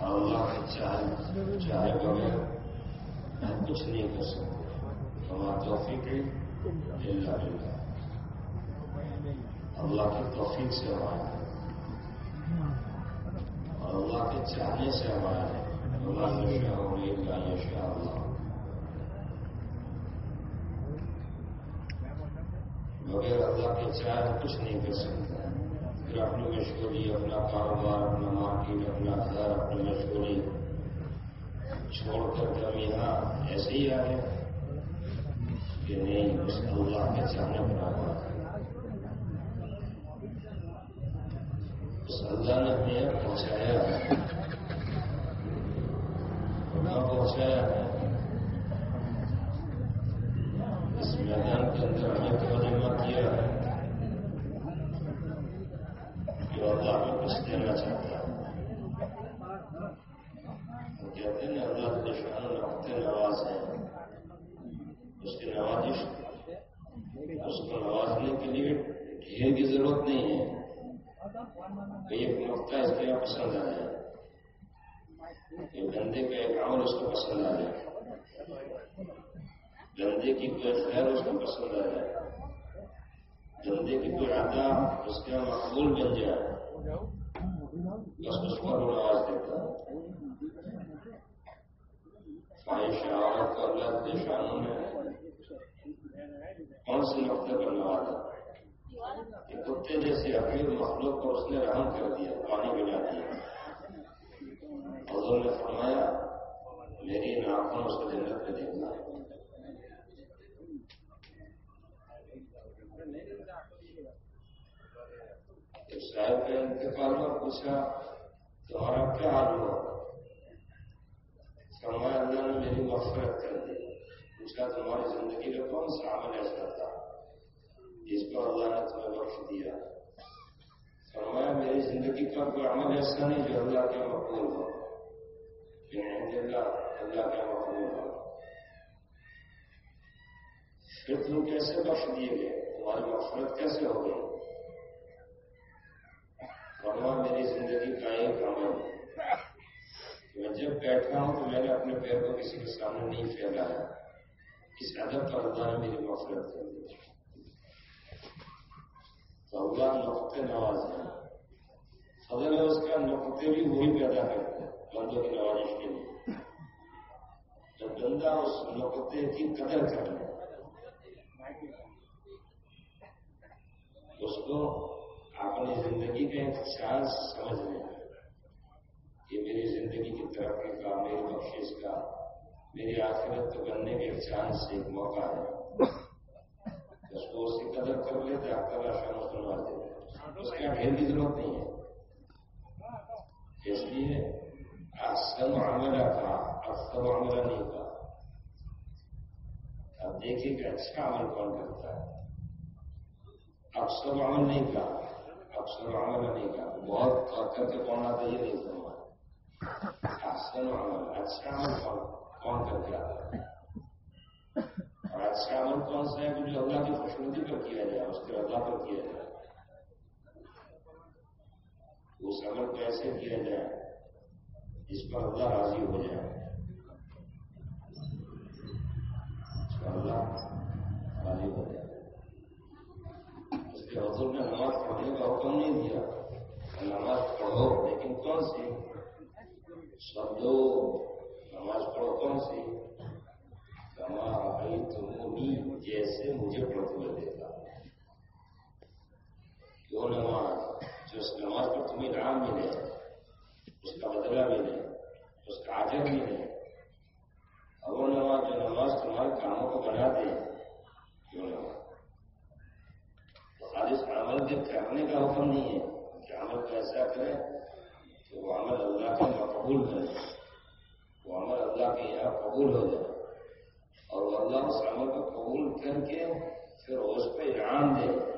اللہ کے اور چاہے چاہے بغیر ہم کچھ نہیں کر سکتے۔ ہمارا توفیق ہے۔ اللہ اللہ اللہ کی توفیق سے ہمارا اور اللہ کے چاہنے سے ہمارا ہے۔ اللہ شاء اللہ۔ بغیر اللہ کے چاہے کچھ نہیں کر سکتا۔ پھر اپنی اپنا کاروبار اپنا مارکیٹ اپنا گھر اپنی مشغولی چھوڑ کر ہم یہاں ایسے ہی آئے کہ نہیں اس اللہ کے چاہنے پر اس اللہ نے ہمیں پہنچایا ہے پہنچایا اس میدان کے اندر ہمیں ترجمہ جو اللہ میں کچھ دینا چاہتا ہے کہتے ہیں، اللہ کے شان رکھتے نواز ہیں۔ اس کی نوازش اس کو نوازنے کے لیے ڈھیر کی ضرورت نہیں ہے۔ ایک نقطہ اس کے پسند آیا کہ کا ایک عمل اس کو پسند آ جائے بندے کی کوئی خیر اس کو پسند آ جائے بندے کی کوئی عطا اس کا مقبول بن جائے۔ بس اس پر وہ آواز دیتا خواہش عورت کو اللہ شانوں میں کون سی نقطے پر نوازا کہ کتے جیسے حقیر مخلوق کو اس نے رحم کر دیا، پانی ملا دیا حضور نے فرمایا، میری ان آنکھوں اس کو جنت میں دیکھنا۔ ہے صاحب کا انتقال میں پوچھا تمہارا کیا حال ہوا؟ فرمایا اللہ نے میری مفرت کر دی۔ پوچھا تمہاری زندگی کا کون سا عمل ایسا تھا جس پر اللہ نے تمہیں بخش دیا؟ فرمایا، میری زندگی کا کوئی عمل ایسا نہیں جو اللہ کے مقبول ہو۔ یعنی اللہ اللہ مقبول ہو۔ پھر تم کیسے بخش دیے گئے؟ تمہاری مفرت کیسے ہو گئی؟ فرما میری زندگی کا ایک عمل میں جب بیٹھا ہوں تو میں نے اپنے پیر کو کسی کے سامنے نہیں پھیلایا اس ادب پر اللہ نے میری مفرت کر دی؟ تو اللہ نقطے نواز ہے۔ فضل ہے اس کا نقطے بھی وہی پیدا کرتے ہیں بندوں کی نوازش کے لیے۔ جب بندہ اس نقطے کی قدر کر لے اس کو اپنی زندگی کا ایک سمجھ لیں۔ کہ میری زندگی کی ترقی کا میری بخشش کا، میری آخرت کو بننے کے ایک چانس ایک موقع ہے۔ اس کو اس کی قدر کر لے تو آپ کا شام سنوا دے اس کا ڈھیر کی ضرورت نہیں ہے۔ اس لیے اکثر عملہ کا، اکثر عملہ نہیں کا۔ اب دیکھیے کہ اچھا عمل کون کرتا ہے۔ اکثر عمل نہیں کا۔ اکثر عمل نہیں کا بہت کر کے کون آتا ہے یہ نہیں کرنا اکثر عمل اچھا عمل کون کون کر کے آتا ہے؟ اور اچھا عمل کون سا ہے کہ جو اللہ کی خوشنودی پر کیا جائے، اس کے رضا پر کیا جائے؟ اس عمل کو ایسے کیا جائے جس پر اللہ راضی ہو جائے۔ اس پر اللہ راضی ہو جائے۔ اس کے حضور نے نماز پڑھنے کا حکم نہیں دیا۔ نماز پڑھو، لیکن کون سی؟ سب دو نماز پڑھو کون سی؟ کما بھائی تم جیسے مجھے پڑھتے ہوئے دیکھا۔ نماز؟ جو اس نماز پر تمہیں انعام ملے، اس کا بدلہ ملے، اس کا آجر ملے۔ اور وہ نماز جو نماز تمہارے کاموں کو بنا دے، کیوں نماز؟ خالص عمل کے کرنے کا حکم نہیں ہے، کہ عمل کو ایسا کرے کہ وہ عمل اللہ کا مقبول کرے وہ عمل اللہ کے یہاں قبول ہو جائے۔ اور وہ اللہ اس عمل کو قبول کر کے پھر اس پہ انعام دے۔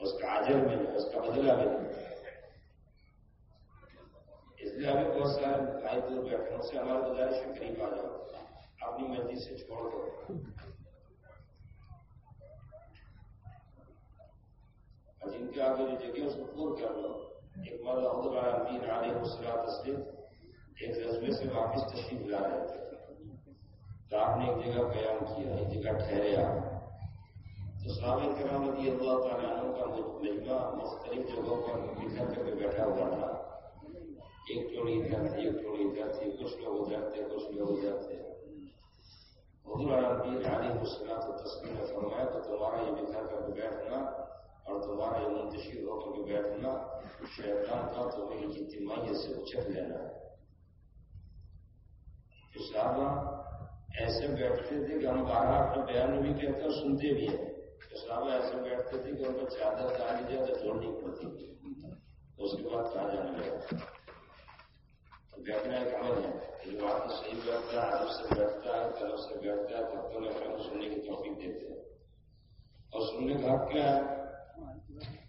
اس کا آجر ملے اس کا بدلہ ملے اس لیے ابھی بہت سارے بھائی دور بیٹھے ان سے ہمارا گزارش قریب آ جاؤ۔ اپنی مرضی سے چھوڑ دو۔ جن کے آگے جو جگہ اس کو پور کر لو ایک مرد عہد امین علیہ حسرات تسلیم ایک جذبے سے واپس تشریف لا رہے تھے۔ تو آپ نے ایک جگہ قیام کیا، ایک جگہ ٹھہرے آپ۔ تو صحابہ کرام رضی اللہ تعالیٰ عنہ کا مجمع مختلف جگہوں پر بکھر کر کے بیٹھا ہوا تھا۔ ایک ٹوڑی ادھر تھی، ایک ٹوڑی ادھر تھی، کچھ لوگ ادھر تھے، کچھ لوگ ادھر تھے۔ حضور عالمگیر علی مسلم تو تصویر نے فرمایا تو تمہارا یہ بکھر کر کے بیٹھنا اور تمہارا یہ منتشر ہو کر کے بیٹھنا شیطان کا تمہیں اجتماعیت سے اچک لینا ہے تو صحابہ ایسے بیٹھتے تھے کہ ہم بارہ اپنے بیان بھی کہتے اور سنتے بھی ہیں تو صحابہ ایسے بیٹھتے تھے کہ ان کو چادر کہا جائے تو چھوڑنی پڑتی اس کے بعد کہا جانے لگا بیٹھنا ایک عمل ہے جو آپ صحیح بیٹھتا ہے عرب سے بیٹھتا ہے طرف سے بیٹھتا ہے تب تو میں سننے کی توفیق دیتے ہیں اور سننے کا حق کیا ہے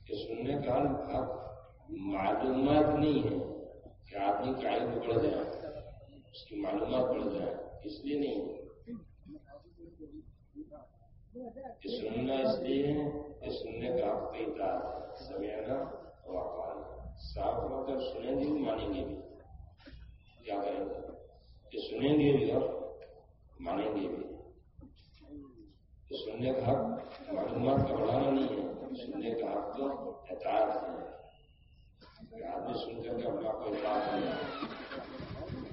کہ سننے کا معلومات نہیں ہے کہ آدمی کا علم بڑھ جائے اس کی معلومات بڑھ جائے اس لیے نہیں کہ سننا اس لیے ہے کہ سننے کا حق کئی تھا سمیانا اور صاف مطلب سنیں گے بھی، مانیں گے بھی۔ کیا کریں گے؟ کہ سنیں گے بھی اور مانیں گے بھی۔ سننے کا حق معلومات کا بڑھانا نہیں ہے۔ سننے کا حق تو احتیاط ہے آدمی سن کر کے اپنا کوئی بات نہیں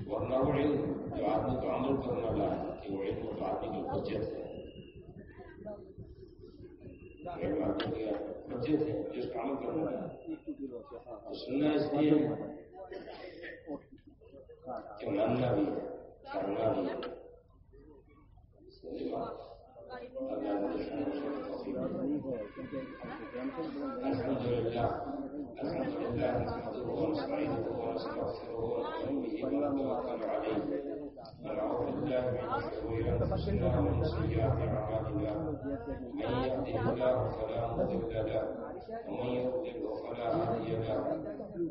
ورنہ وہ علم جو آدمی کو عمل کرنا لائے کہ وہ علم تو آدمی کی بچت ہے۔ آدمی کی بچت ہے جس کا عمل کرنا لائے سننا اس لیے کہ ماننا بھی ہے، کرنا بھی ہے۔ الحمد لله ونستعينه ونستغفره ونتوب اليه ونعوذ بالله من شرور انفسنا ومن سيئات من يهده الله فلا مضل له ومن يضلل فلا هادي له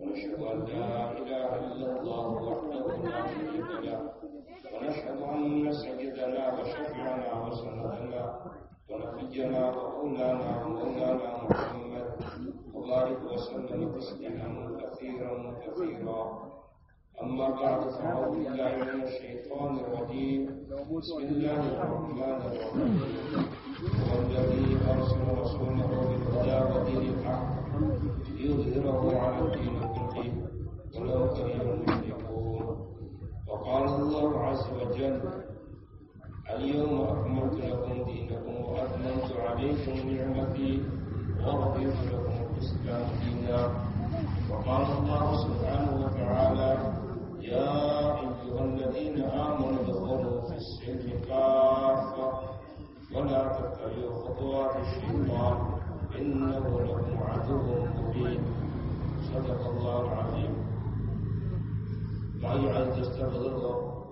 ونشهد أن لا اله الا الله وحده لا شريك له ونشهد ان سيدنا وشفيعنا وسندنا ونبينا ومولانا ومولانا محمد وبارك وسلم تسليما كثيرا كثيرا أما بعد فأعوذ بالله من الشيطان الرجيم. بسم الله الرحمن الرحيم. هو الذي أرسل رسوله بالهدى ودين الحق ليظهره على الدين كله ولو كره المشركون. وقال الله عز وجل اليوم أكملت لكم دينكم وأتممت عليكم نعمتي ورضيت لكم الإسلام دينا. وقال الله سبحانه وتعالى يا أيها الذين آمنوا ادخلوا في السلم كافة ولا تتبعوا خطوات الشيطان. إنه لكم عدو مبين. صدق الله العظيم. بھائی آج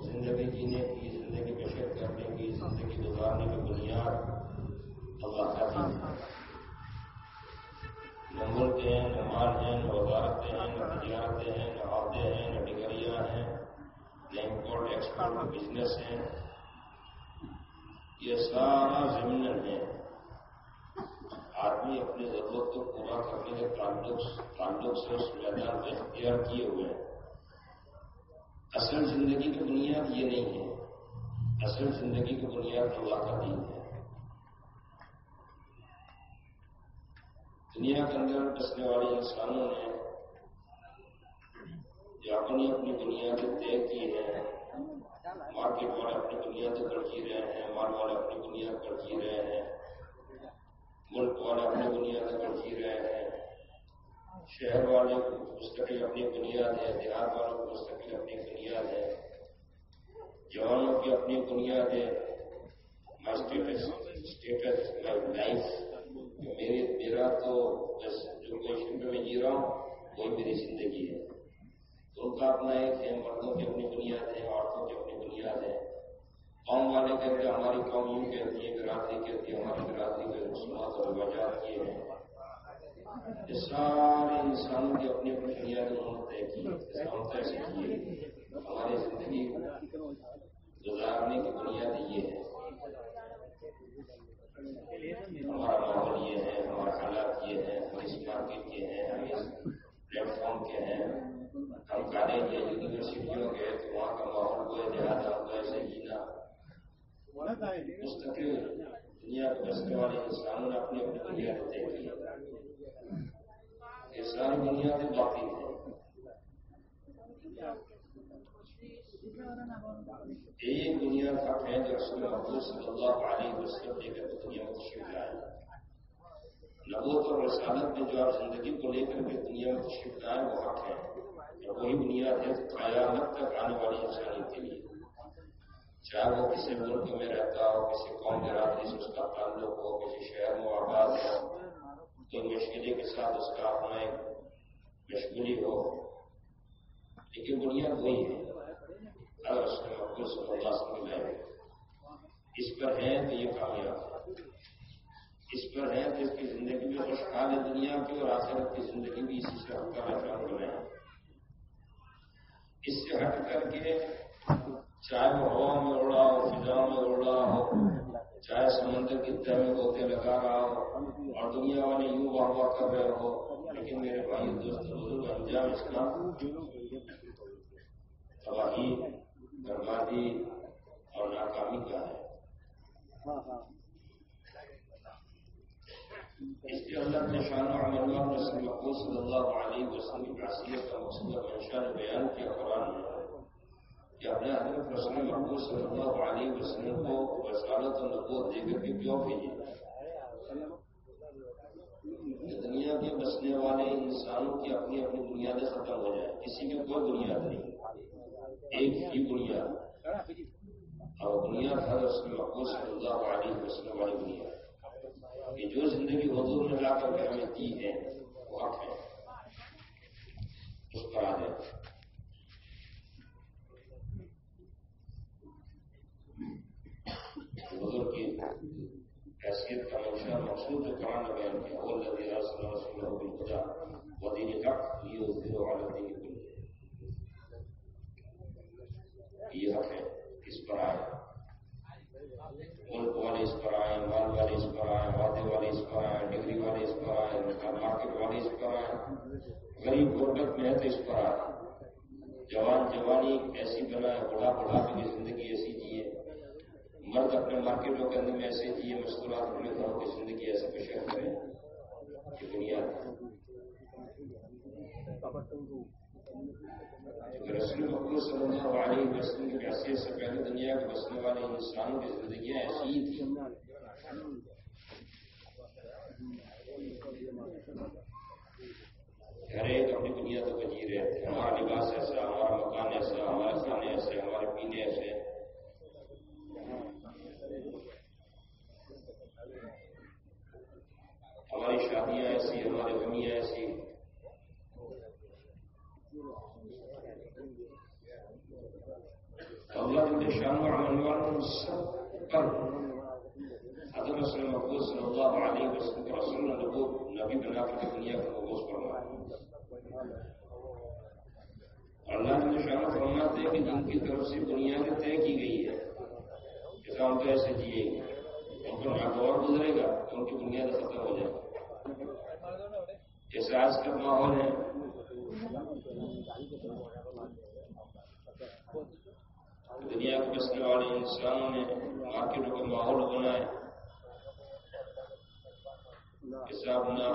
زندگی جینے کی زندگی بشر کرنے کی زندگی گزارنے کی بنیاد. کا بزنس ہیں یہ سارا زمین ہے۔ آدمی اپنی ضرورت کو پورا کرنے کے تعلق تعلق سے اس میدان کو اختیار کیے ہوئے ہیں۔ اصل زندگی کی بنیاد یہ نہیں ہے۔ اصل زندگی کی بنیاد اللہ کا دین ہے۔ دنیا کے اندر بسنے والے انسانوں نے جو اپنی اپنی بنیادیں طے کی ہیں۔ مارکیٹ والے اچھا اپنی بنیادیں پر جی رہے ہیں، مال والے اپنی بنیاد پر جی رہے ہیں، ملک والے اپنی بنیادیں پر جی رہے ہیں، شہر والے کو مستقل اپنی بنیاد ہے دیہات والوں کو مستقل اپنی بنیاد ہے جوانوں کی اپنی بنیاد ہے اسٹیٹس اسٹیٹس لائف میرے میرا تو بس جو میں جی رہا ہوں، وہی میری زندگی ہے۔ ان کا اپنا ایک ہے مردوں کی اپنی بنیاد ہے اور سب کی اپنی بنیاد ہے۔ قوم والے کہتے ہیں ہماری قوم یوں کہتی ہے برادری کہتی ہے، ہماری برادری کے رسومات اور رواجات یہ ہیں۔ یہ سارے انسانوں کی اپنی اپنی بنیاد انہوں نے طے کی ہم طے سے کیے ہماری زندگی گزارنے کی بنیاد یہ ہے۔ ہمارا ماحول یہ ہے ہمارے حالات یہ ہے ہم اس مارکیٹ کے ہیں ہم اس پلیٹ فارم کے ہیں ہم کالج یا یونیورسٹیوں کے تو وہاں کا ماحول کو لہٰذا ہم تو ایسے ہی نہ مستقل دنیا کو بسنے والے انسانوں نے اپنی اپنی بنیاد طے کی یہ ساری بنیادیں باقی ہیں ایک دنیا کا ہے جو رسول محبوب صلی اللہ علیہ وسلم لے کر دنیا میں تشریف لائے نبوت اور رسالت میں جو آپ اور وہی بنیاد ہے قیامت تک آنے والی انسانیت کے لیے۔ چاہے وہ کسی ملک میں رہتا ہو، کسی قوم برادری سے اس کا تعلق ہو، کسی شہر میں آباد ہو کوئی مشکلے کے ساتھ اس کا اپنا ایک مشغولی ہو۔ لیکن بنیاد وہی ہے۔ اگر اس میں محبوب صلی اللہ سمجھ آئے اس پر ہے تو یہ کامیاب اس پر ہے تو اس کی زندگی میں خوشحال ہے دنیا کی اور آخرت کی زندگی بھی اسی سے ہٹ کر اچھا بنے اس سے ہٹ کر کے چاہے وہ ہوا میں اڑا ہو فضا میں اڑا ہو چاہے سمندر کی تہ میں ہوتے لگا رہا ہو اور دنیا والے یوں واہ واہ کر رہے ہو لیکن میرے بھائی دوست بزرگ انجام اس کا۔ تباہی، بربادی اور ناکامی کا ہے۔ اللہ نے شان اور رسول مقبول صلی اللہ علیہ وسلم کی حیثیت کا مقصد اور منشا بیان کیا قرآن میں کہ اپنے حضرت رسول محبوب صلی اللہ علیہ وسلم کو رسالت اور نبوت دے کر کے کیوں بھیجے دنیا کے بسنے والے انسانوں کی اپنی اپنی بنیادیں ختم ہو جائیں، کسی کی کوئی بنیاد نہیں۔ ایک ہی بنیاد۔ اور بنیاد حضرت رسول محبوب صلی اللہ علیہ وسلم والی بنیاد۔ کہ جو زندگی حضور نے لا کر کے ہمیں دی ہے، وہ حق ہے۔ اس پر آ جائے حضور کی حیثیت کا منشا مقصود جو قرآن نے بیان کیا وہ اللہ صلی اللہ علیہ وسلم خدا وہ دین حق یہ زیرو والا دین کل یہ حق ہے، اس پر آئے۔ ملک والے اس پر آئے مال والے اس پر آئے وعدے والے اس پر آئے ڈگری والے اس پر آئے مارکیٹ والے اس پر آئے غریب غربت میں ہے تو اس پر آئے جوان جوانی ایسی بنا ہے بڑھا بڑھا کی زندگی ایسی جیے مرد اپنے مارکیٹوں کے اندر میں ایسے جیے مستورات اپنے گھروں کی زندگی ایسے پیش کریں یہ بنیاد رسول محبوب صلی اللہ علیہ وسلم کی حیثیت سے پہلے دنیا کے بسنے والے انسانوں کی زندگیاں ایسی ہی تھیں ہر ایک اپنی بنیادوں پہ جی رہے تھے ہمارا لباس ایسا ہمارا مکان ایسا ہمارے کھانے ایسے ہمارے پینے ایسے ہماری شادیاں ایسی ہماری غمیاں ایسی اللہ کے شان اور منوان سب حضرت رسول محبوب صلی اللہ علیہ وسلم کے رسول نے نبو نبی بنا کر دنیا کو مبوس فرمایا۔ اللہ نے شان فرماتے ہیں کہ جن کی طرف سے دنیا بنیاد طے کی گئی ہے مطلب کہ ہم تو ایسے جیے گے ان پر ناگوار گزرے گا تو ان کی بنیاد ختم ہو جائے جیسے آج کا ماحول ہے۔ دنیا کے بسنے والے انسانوں نے مارکیٹوں کا ماحول بنایا حساب نہ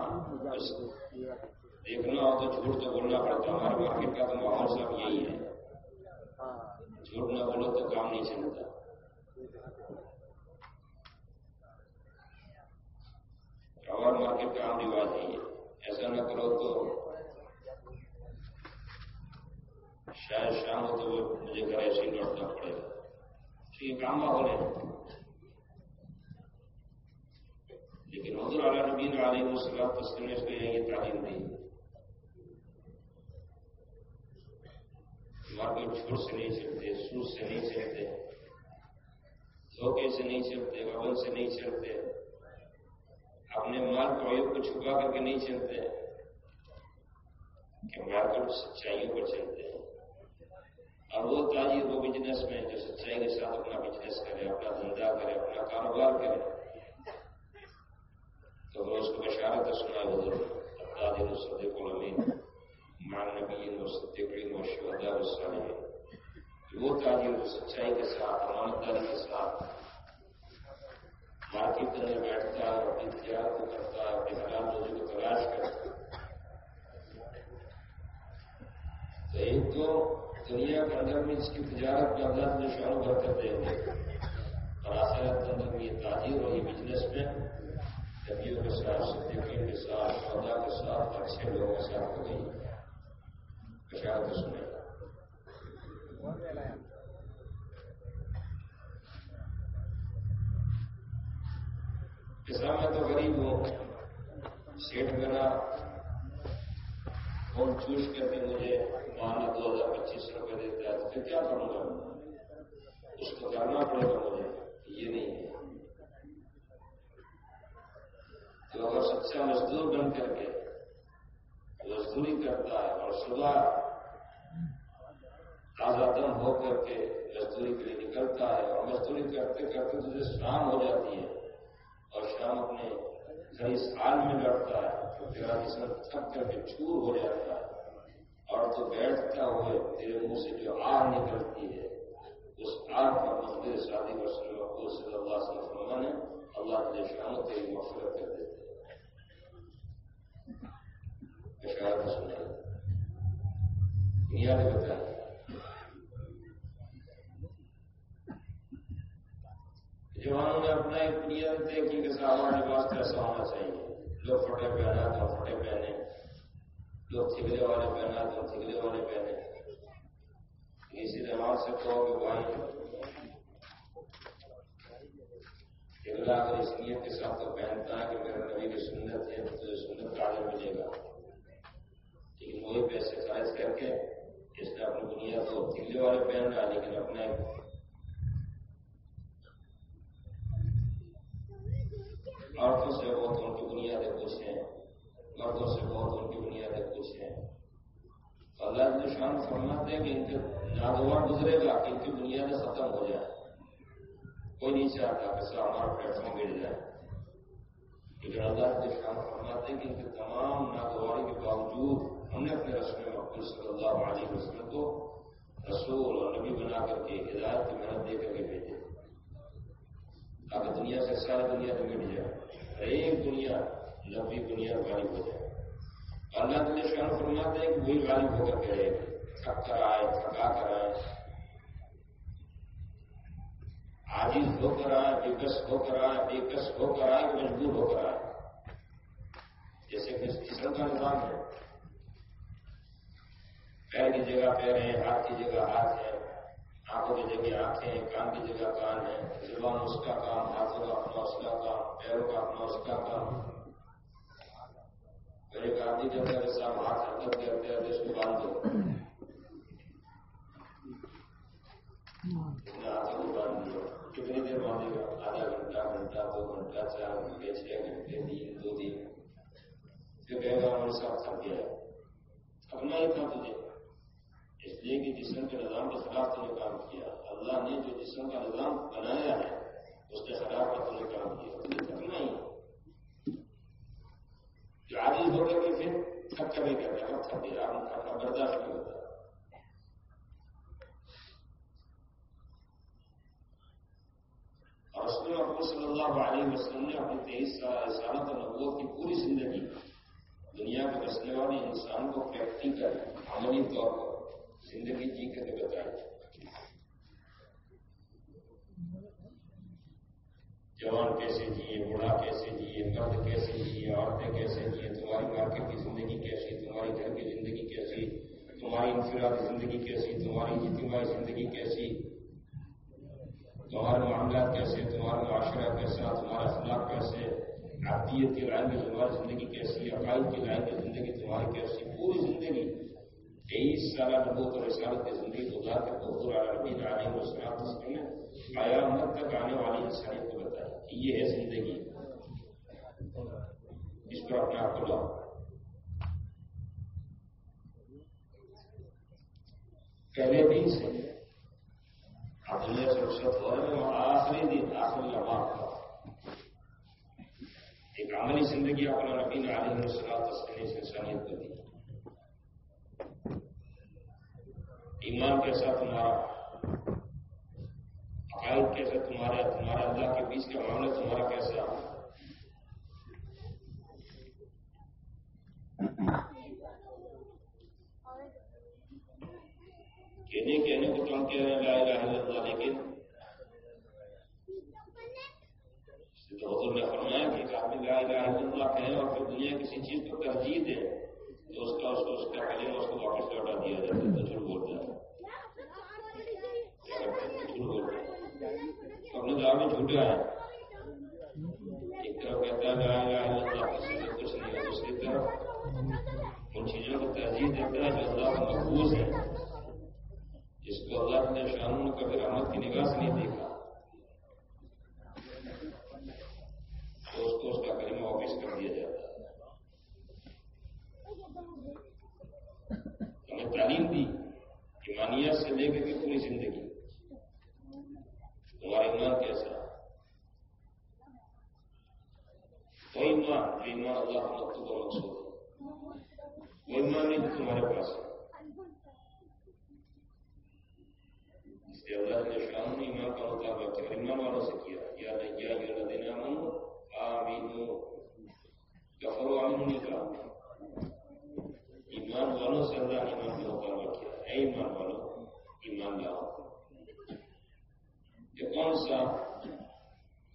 دیکھنا ہو تو جھوٹ تو بولنا پڑتا ہمارے مارکیٹ کا تو ماحول سب یہی ہے۔ جھوٹ نہ بولو تو کام نہیں چلتا۔ اور مارکیٹ کا عام رواج نہیں ہے۔ ایسا نہ کرو تو شاید شام ہو تو مجھے گھر ایسے ہی لوٹنا پڑے گا۔ تو یہ کام ماحول ہے لیکن حضور علیہ نبی نے علیہ السلام تسلیم اس کو یہ تعلیم دی۔ مارکیٹ چھوٹ سے نہیں چلتے سود سے نہیں دھوکے سے نہیں چلتے غبن سے نہیں چلتے اپنے مال پرویوں کو چھپا کر کے نہیں چلتے کہ مارکیٹ سچائیوں پر چلتے ہیں اور وہ تاجر وہ بزنس میں جو سچائی کے ساتھ اپنا بزنس کرے، اپنا دھندا کرے، اپنا کاروبار کرے۔ تو وہ اس کو بشارت سنا حضور تاجر الصدیق الامین مان نبی صدیقین و شہداء وہ تاجر سچائی کے ساتھ امانتداری کے ساتھ، مارکیٹ کے اندر بیٹھتا ہے اپنی تجارت کو کرتا ہے اپنے حالات روزی کو تلاش کرتا۔ ہے تو ایک تو دنیا کے اندر میں اس کی تجارت کا اللہ جو شان بھر کر دیں گے اور آخرت کے یہ تاجر اور یہ بزنس میں نبیوں کے ساتھ، صدیقین کے ساتھ سودا کے ساتھ اچھے لوگوں کے ساتھ ہو گئی بشارت سنے کسان میں تو غریب ہوں سیٹ میرا فون چوز کر کے مجھے مانا دو ہزار پچیس روپے دیتا ہے تو پھر کیا کروں گا؟ اس کو کرنا پڑے گا مجھے یہ نہیں ہے۔ تو اگر سچا مزدور بن کر کے مزدوری کرتا ہے اور صبح تازہ دم ہو کر کے مزدوری کے لیے نکلتا ہے اور مزدوری کرتے کرتے تجھے شام ہو جاتی ہے اور شام اپنے گھر اس حال میں لڑتا ہے تو تیرا جسم تھک کر کے چور ہو جاتا ہے۔ اور تو بیٹھتا ہوئے تیرے منہ سے جو آگ نکلتی ہے، اس آگ کا مندر شادی وسلم صلی اللہ علیہ وسلم نے اللہ کے شام تیری مفرت کر دیتے شاید سنا دنیا نے بتایا جوانوں نے اپنا ایک نیت طے کی کہ ہمارا لباس کیسا ہونا چاہیے۔ لوگ پھٹے پہنا تو پھٹے پہنے لوگ تھگلے والے پہنا تو تھگلے والے پہنے اسی لحاظ سے کہو کہ بھائی تھگلا اگر اس نیت کے ساتھ تو پہنتا ہے کہ میرے نبی کی سنت ہے، تو سنت کا ملے گا؟ لیکن وہی پیسے خرچ کر کے اس نے اپنی دنیا تو تھگلے والے پہن رہا لیکن اپنا ایک عورتوں سے بہت ان کی بنیادیں کچھ ہیں، مردوں سے بہت ان کی بنیادیں کچھ ہیں۔ اللہ نے شان فرماتے ہیں کہ ان کے ناگوار گزرے گا کہ ان کی بنیادیں ختم ہو جائیں۔ کوئی نہیں چاہتا کہ سر ہمارا پلیٹ فارم گر جائے۔ لیکن اللہ نے شان فرماتے ہیں کہ ان کے تمام ناگواری کے باوجود ہم نے اپنے رسم مقبول صلی اللہ علیہ وسلم کو رسول اور نبی بنا کر کے ہدایت کی محنت دے کر کے بھیجے تاکہ دنیا سے ساری دنیا سے مٹ جائے ایک دنیا لمبی دنیا غالب ہو جائے۔ اللہ تعالیٰ شان فرماتے ہیں کہ وہی غالب ہو کر کے رہے۔ تھک کر آئے، تھکا کر آئے۔ عاجز ہو کر آئے بےکس ہو کر آئے بےکس ہو کر آئے، مجبور ہو کر آئے۔ جیسے کہ جسم کا نظام ہے۔ پیر کی جگہ پیر ہے ہاتھ کی جگہ ہاتھ ہے آنکھوں کی جگہ آنکھیں ہیں کان کی جگہ کان ہے زبان اس کا کام ہاتھوں کا اپنا اس کا کام پیروں کا اپنا اس کا کام میرے گاندھی جب میرے صاحب ہاتھ حرکت کرتے ہیں تو اس کو باندھ دو ہاتھوں کو باندھ دو کتنی دیر باندھے گا آدھا گھنٹہ گھنٹہ دو گھنٹہ چار گھنٹے چھ گھنٹے تین دو دن پھر کہے گا ہمارے اس لیے کہ جسم کے نظام کے خلاف تو نے کام کیا، اللہ نے جو جسم کا نظام بنایا ہے، اس کے خلاف کا نے کام کیا۔ تھکنا ہی جو عادی ہو کر کے پھر تھک کر نہیں کرتا تھک گیا آپ برداشت نہیں ہوتا۔ اور رسول محمد صلی اللہ علیہ وسلم نے اپنی تیئیس سال اور نبوت کی پوری زندگی دنیا کے بسنے والے انسان کو پریکٹیکل عملی طور پر۔ زندگی جی کر کے جوان کیسے جیے، بوڑھا کیسے جیے، مرد کیسے جیے، عورتیں کیسے جیے، تمہاری مارکیٹ کی زندگی کیسی، تمہاری گھر کی زندگی کیسی، تمہاری انفرادی زندگی کیسی، تمہاری اجتماعی زندگی کیسی، تمہارے معاملات کیسے، تمہارا معاشرہ کیسا تمہارا اخلاق کیسے عقیت کی لائن میں تمہاری زندگی کیسی، عقائد کی لائن میں زندگی تمہاری کیسی پوری زندگی تیئیس نبوت اور رسالت کی زندگی گزار کے بہت عالمی عالم و سلام نے قیامت تک آنے والی انسانیت کو بتائی کہ یہ ہے زندگی۔ اس پر اپنے آپ کو لاؤ پہلے دن سے آپ رخصت ہو رہے ہیں آخری دن آخری لمحہ کا ایک عملی زندگی اپنا نبی نے علیہ السلام تسلی سے انسانیت کو دی۔ ایمان کیسا تمہارا عقائد کیسا تمہارا تمہارا اللہ کے بیچ کا معاملہ تمہارا کیسا کہنے کہنے کو تو ہم کہہ رہے ہیں لا الہ الا اللہ، لیکن حضور نے فرمایا کہ ایک آدمی لا الہ الا اللہ کہے اور پھر دنیا کسی چیز کو ترجیح دے تو اس کا اس کو اس کا کلمہ اس کو واپس لوٹا دیا جاتا ہے۔ جھوٹ بولتا میں ایک طرف کہتا ہے لا الہ الا اللہ سے کچھ نہیں ہے دوسری طرف ان چیزوں کو ترجیح دیتا ہے جو اللہ کا محفوظ ہے جس کو اللہ نے شانوں نے کبھی رحمت کی نگاہ سے نہیں دیکھا تو اس کو اس کا کلمہ واپس کر دیا جاتا ہے ہمیں تعلیم دی ایمانیت سے لے کے پوری زندگی تمہارا ایمان کیسا وہ ایمان ایمان اللہ کا مکتوب اور مقصود ہے۔ وہ ایمان نہیں تمہارے پاس۔ اس لیے اللہ نے شام نے ایمان کا مطابق کیا ایمان والوں سے کیا۔ یا نہیں، یا یہ لدین امن آمین کفر امن نہیں کہا ایمان والوں سے اللہ نے ایمان کا مطابق کیا۔ اے ایمان والوں، ایمان لاؤ۔ يقال ساق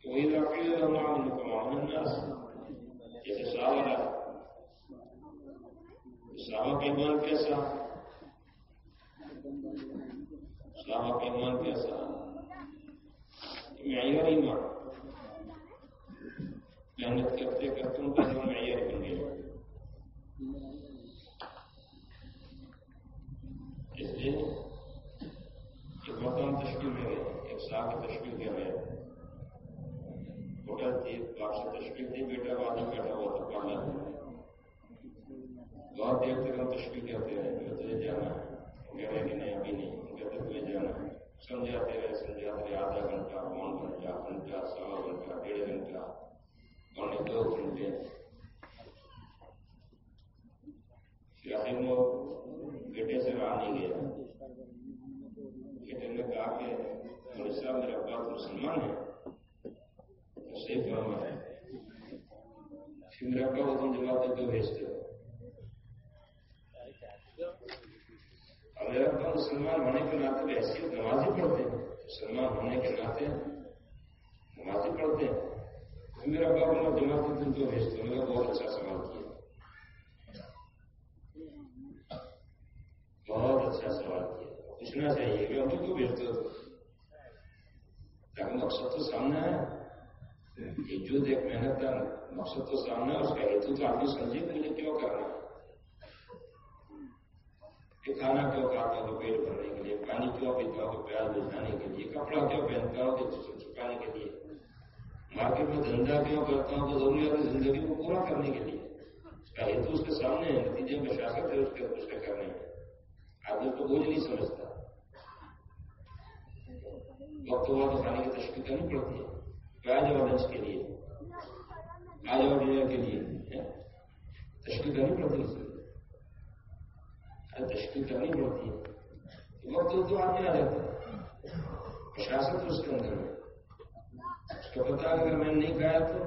وإذا قيل لهم عملكم عمل الناس يتساوى. يتساوى كمان كيسا يتساوى كمان كيسا معيار يعني إيمان لأنك كرتك تنتهي معيار ہے سمجھاتے رہے سمجھاتے رہے آدھا گھنٹہ، پون گھنٹہ گھنٹہ، سوا گھنٹہ، ڈیڑھ گھنٹہ، پونے دو گھنٹے۔ پھر آخر وہ بیٹے سے رہا نہیں گیا۔ بیٹے نے کہا کہ مولوی صاحب میرا بات مسلمان ہے صحیح فرما ہے۔ پھر میرا ابا وہ تم جواب دے کے بھیجتے ہو اور میرا مسلمان ہونے کے ناطے حیثیت نمازی پڑھتے ہیں مسلمان ہونے کے ناطے نمازی پڑھتے ہیں۔ میرا ابا وہ جواب دے تم کو بھیجتے ہو میرا بہت اچھا سوال کیا۔ بہت اچھا سوال کیا۔ پوچھنا چاہیے کہ ہم کو بھیجتے ہو؟ تاکہ مقصد تو سامنے ہے یہ جو ایک محنت کا مقصد تو سامنے ہے اس کا ہیتو تو آدمی سمجھے کہ مجھے کیوں کرنا ہے؟ کہ کھانا کیوں کھاتا ہو تو پیٹ بھرنے کے لیے، پانی کیوں پیتا ہو پیاز بجھانے کے لیے، کپڑا کیوں پہنتا ہو کہ چھپانے کے لیے۔ مارکیٹ میں دھندا کیوں کرتا ہوں تو ضروریات زندگی کو پورا کرنے کے لیے۔ اس کا ہیتو اس کے سامنے ہے، نتیجے میں شاست ہے، اس کے اس کے کرنے میں آدمی کو بوجھ نہیں سمجھتا۔ وقت وقت کھانے کی تشکیل کرنی پڑتی ہے۔ پیاز اور لنچ کے لیے۔ آج اور ڈنر کے لیے تشکیل کرنی پڑتی ہے تشکیل کرنی پڑتی ہے۔ وقت تو آدمی آ جاتا ہے پرشاسن اس کے اندر میں اس کو پتا اگر میں نے نہیں کھایا تو،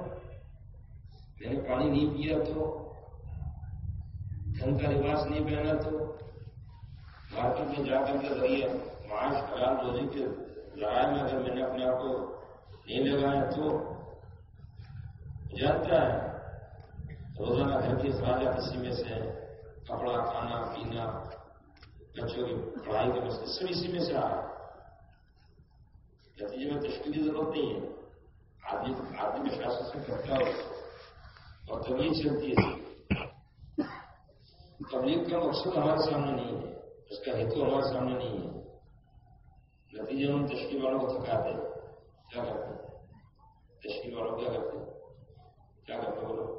میں نے پانی نہیں پیا تو ڈھنگ کا لباس نہیں پہنا تو، مارکیٹ میں جا کر کے ذریعہ معاش حلال روزی کے ذرائع میں اگر میں نے اپنے آپ کو نہیں لگایا تو، جانتا ہے، روزانہ گھر کی اخراجات اسی میں سے کپڑا کھانا پینا بچوں کی پڑھائی کے مسئلے سب اسی میں سے آ رہا نتیجے میں تشکیل کی ضرورت نہیں ہے آدمی آدمی کے شاست سے کرتا ہو اور تبلیغ چلتی ہے تبلیغ کا مقصد ہمارے سامنے نہیں ہے اس کا ہیتو ہمارے سامنے نہیں ہے نتیجے میں تشکیل والوں کو تھکاتے ہیں کیا کرتے تشکیل والوں کیا کرتے کیا کرتے بولو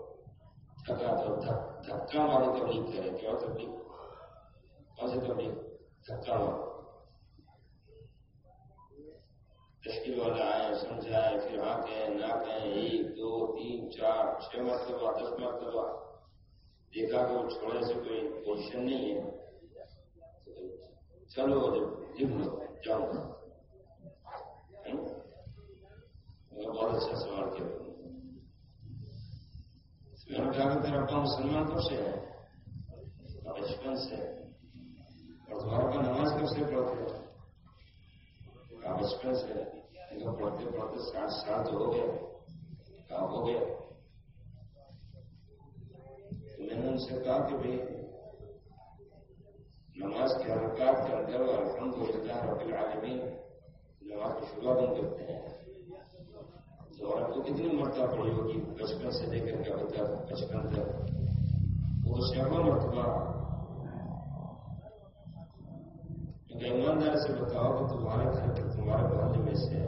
تھکا تو دھکا والی تبلیغ کرے کیا تبلیغ کون سی تبلیغ دھکا والا تشکیل والا آئے سمجھائے پھر ہاں کہیں نہ کہیں ایک دو تین چار چھ مرتبہ دس مرتبہ دیکھا کہ وہ چھوڑے سے کوئی پوزیشن نہیں ہے۔ چلو لکھ لو جاؤ بہت اچھا سوال کیا میں نے کہا کہ تیرا کب سے ہے بچپن سے اور تمہارا کا نماز کب سے پڑھتے کہا بچپن سے پڑھتے پڑھتے ساٹھ سال ہو گئے کہا ہو گیا تو میں نے ان سے کہا کہ بھائی نماز کے حرکات کے اندر الحمد للہ رب العالمین نماز کی شروعات ہم کرتے ہیں تو آپ کو کتنی مرتبہ پڑی ہوگی؟ بچپن سے لے کر کے ابھی تک بچپن تک۔ وہ سیوا مرتبہ۔ ایماندار سے بتاؤ کہ تمہارے گھر کے تمہارے محلے میں سے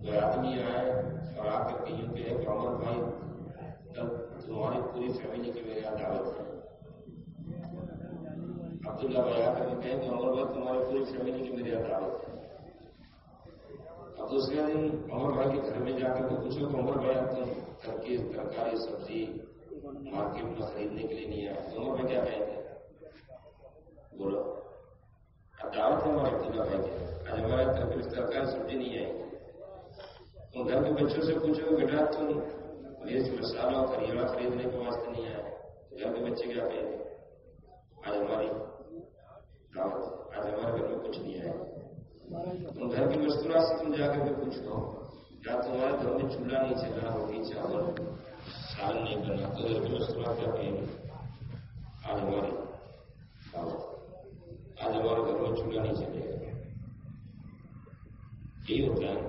کوئی آدمی آئے اور آ کر کے یوں کہ عمر بھائی تب تمہاری پوری فیملی کی میرے یہاں دعوت ہے عبداللہ بھائی آ کر کے کہیں کہ عمر بھائی، تمہاری پوری فیملی کی میرے یہاں دعوت ہے اب دوسرے دن عمر بھائی کے گھر میں جا کر کے پوچھو کہ عمر بھائی تم گھر ترکاری سبزی مارکیٹ میں خریدنے کے لیے نہیں آئے۔ عمر بھائی کیا کہیں گے بولو اب دعوت ہے ہمارے عبداللہ بھائی کے آج ہمارے ترکاری ترکاری سبزی نہیں آئے گی تم گھر کے بچوں سے پوچھو بیٹا، تم مرچ مسالہ کریلا خریدنے کے واسطے نہیں آئے۔ گھر کے بچے کیا کہیں گے؟ آج ہماری دعوت آج ہمارے گھر میں کچھ نہیں آئے۔ تم گھر کی مستورات سے تم جا کر کے پوچھو کیا تمہارے گھر میں چولہا نہیں چلا روٹی چاول سال نہیں بنا تو گھر کی مستورات کیا کہیں گے آج ہماری آج ہمارے گھر میں چولہا نہیں چلے گا یہی ہوتا ہے۔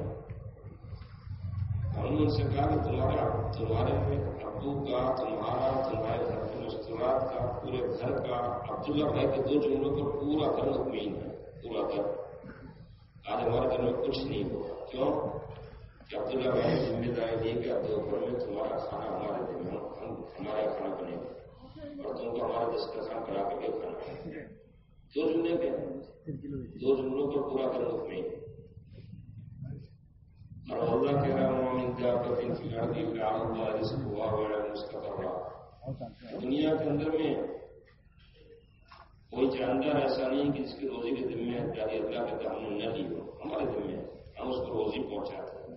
ہم نے ان سے کہا کہ تمہارے تمہارے ابو کا، تمہارا، تمہارے گھر کے مستورات کا، پورے گھر کا، عبداللہ بھائی کے دو جملوں پر پورا گھر مطمئن ہے۔ پورا گھر آج ہمارے گھر میں کچھ نہیں ہوگا کیوں؟ کہ عبداللہ بھائی ذمہ داری دی کہ اب دوپہر میں تمہارا کھانا ہمارے دن میں ہمارا کھانا بنے گا اور تم کو ہمارا دسترخوان کرا کر کے کھانا۔ دو جملے کے دو جملوں پر پورا کر مطمئن اور اللہ کہہ رہا ہوں ان کا دن کی اللہ جس کو ہوا ہوا اس کا دنیا کے اندر میں کوئی جاندار ایسا نہیں کہ جس کی روزی کے ذمہ داری اللہ کے ہم نے نہ لی ہو ہمارے ذمہ ہم اس کو روزی پہنچاتے ہیں۔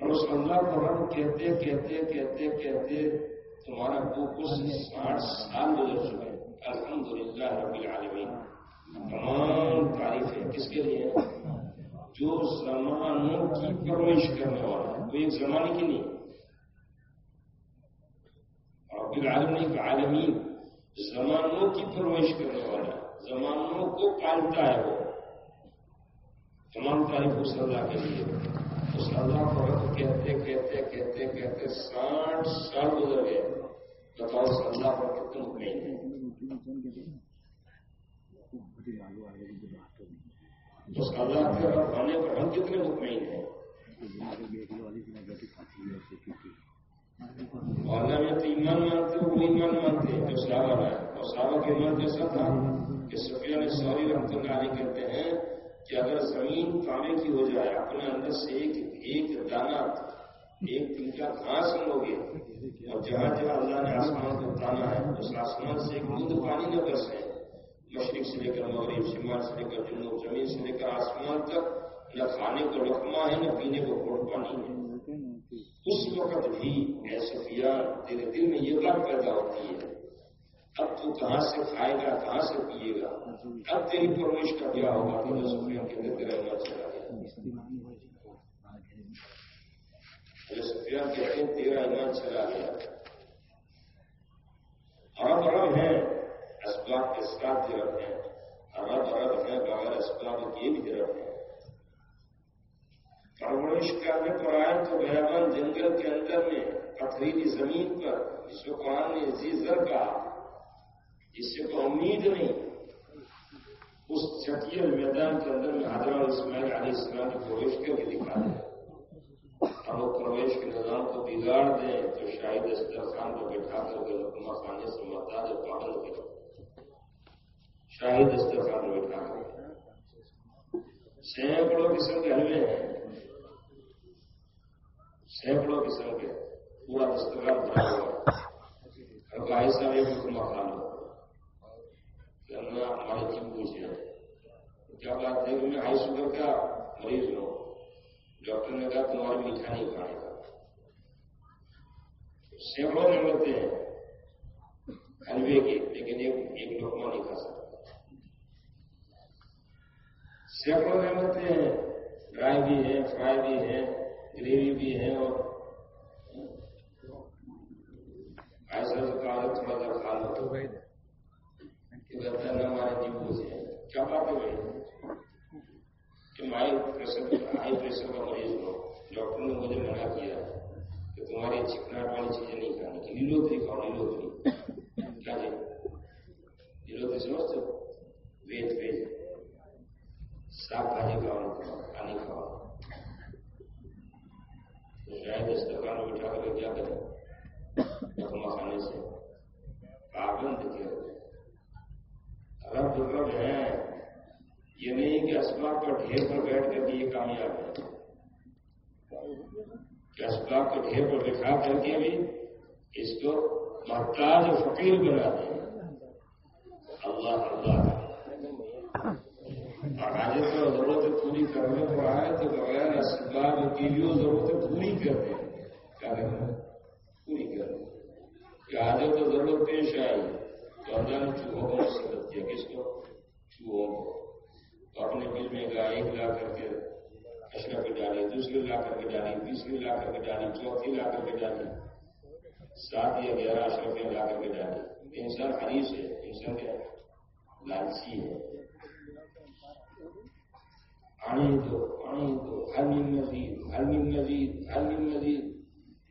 اور اس اللہ کو رب کہتے کہتے کہتے کہتے تمہارا ابو کچھ ساٹھ سال گزر چکے الحمد للہ رب العالمین۔ تمام تعریفیں کس کے لیے؟ جو زمانوں کی پرورش کرنے والا ہے۔ کوئی ایک زمانے کی نہیں۔ رب العالمین کا عالمین۔ زمانوں کی پرورش کرنے والا، زمانوں کو پالتا ہے وہ۔ تمام تعریف اس اللہ کے لیے اس اللہ کو رب کہتے کہتے کہتے کہتے ساٹھ سال گزر گئے۔ بتاؤ اس اللہ پر کتنے مطمئن ہے اس اللہ کے رب آنے پر ہم کتنے مطمئن ہیں؟ اللہ میں تو ایمان مانتے، وہ ایمان مانتے ہیں جو صحابہ ہے اور صحابہ کے ایمان کیسا تھا کہ سفیا نے سوری رحمت اللہ علیہ کہتے ہیں کہ اگر زمین تانبے کی ہو جائے، اپنے اندر سے ایک ایک دانا ایک تنکا گھاس لو گے اور جہاں جہاں اللہ نے آسمان کو تانا ہے، اس آسمان سے ایک بوند پانی نہ برسے مشرق سے لے کر مغرب، شمال سے لے کر جنوب زمین سے لے کر آسمان تک، نہ کھانے کو لقمہ ہے، نہ پینے کو گھوڑ پانی ہے۔ اس وقت بھی اے صفیہ تیرے دل میں یہ بات پیدا ہوتی ہے۔ اب تو کہاں سے کھائے گا، کہاں سے پیے گا؟ اب تیری پرورش کا کیا ہوگا؟ تو میں صفیہ کے اندر تیرا ایمان چلا گیا صفیہ کہتے ہیں تیرا ایمان چلا گیا۔ ارب ارب ہے اسباب کے ساتھ درخت ہیں ارب ارب ہے بغیر اسباب کے بھی درخت ہیں پرورش کرنے پر آئے تو بیابان جنگل کے اندر میں پتھریلی زمین پر جس کو قرآن نے زیزر کا جس سے کوئی امید نہیں۔ اس چٹیل میدان کے اندر میں حضرت اسماعیل علیہ السلام کی پرویش کر کے دکھا دیں۔ اور وہ پرویش کے نظام کو بگاڑ دیں تو شاید استرخان کو بٹھا کر کے حکمہ خانے سے محتاج پابند کریں شاہد استرخان کو بٹھا کر سینکڑوں قسم کے حلوے ہیں سینکڑوں قسم کے پورا دسترخوان بھرا ہوا اور گائے صاحب ایک حکمہ خان ہو کرنا ہمارے جم پوچھے کیا بات ہے کہ میں ہائی شوگر کا مریض ہوں ڈاکٹر نے کہا تمہاری میٹھا نہیں کھانے کا سینکڑوں میں نعمتیں ہیں حلوے کی لیکن ایک لوکما نہیں کھا سکتا سینکڑوں میں نعمتیں ہیں ڈرائی بھی ہیں فرائی بھی ہیں گریوی بھی ہیں اور ایسا کہا تھوڑا سا کھا لو ہمارے جیبوں سے۔ کیا بات ہے بھائی کہ ہائی پریشر ہائی پریشر کا مریض ہو ڈاکٹر نے مجھے منع کیا کہ تمہاری چکناٹ والی چیزیں نہیں کھانی کی لیلوتری کھاؤ لیلوتری کیا جی لیلوتری سمجھتے ہو ویج ویج ساگ بھاجی کھاؤ پانی کھاؤ شاید اس دکان میں بٹھا کر کیا کریں کھانے سے پابند کیا رب رب ہے یہ نہیں کہ اسباب کا ڈھیر پر بیٹھ کر کے یہ کامیاب ہے کہ اسباب کا ڈھیر پر بٹھا کر کے بھی اس کو محتاج اور فقیر بنا دیں اللہ اللہ اور آج تو ضرورت پوری کرنے کو آئے تو بغیر اسباب کی بھی ضرورت پوری کر دیں کیا کرنا پوری کر دیں کہ آج تو ضرورت پیش آئی تو اللہ نے چوہوں کو مسلط کیا کس کو چوہوں کو تو اپنے بل میں گا ایک لا کر کے اشرف ڈالی دوسری لا کر کے ڈالی تیسری لا کر کے ڈالی چوتھی لا کر کے ڈالی سات یا گیارہ اشرفیں لا کر کے ڈالی انسان حریص ہے، انسان کیا لالچی ہے۔ پانی دو پانی دو ہر نیم مزید، ہر نیم مزید، ہر نیم مزید۔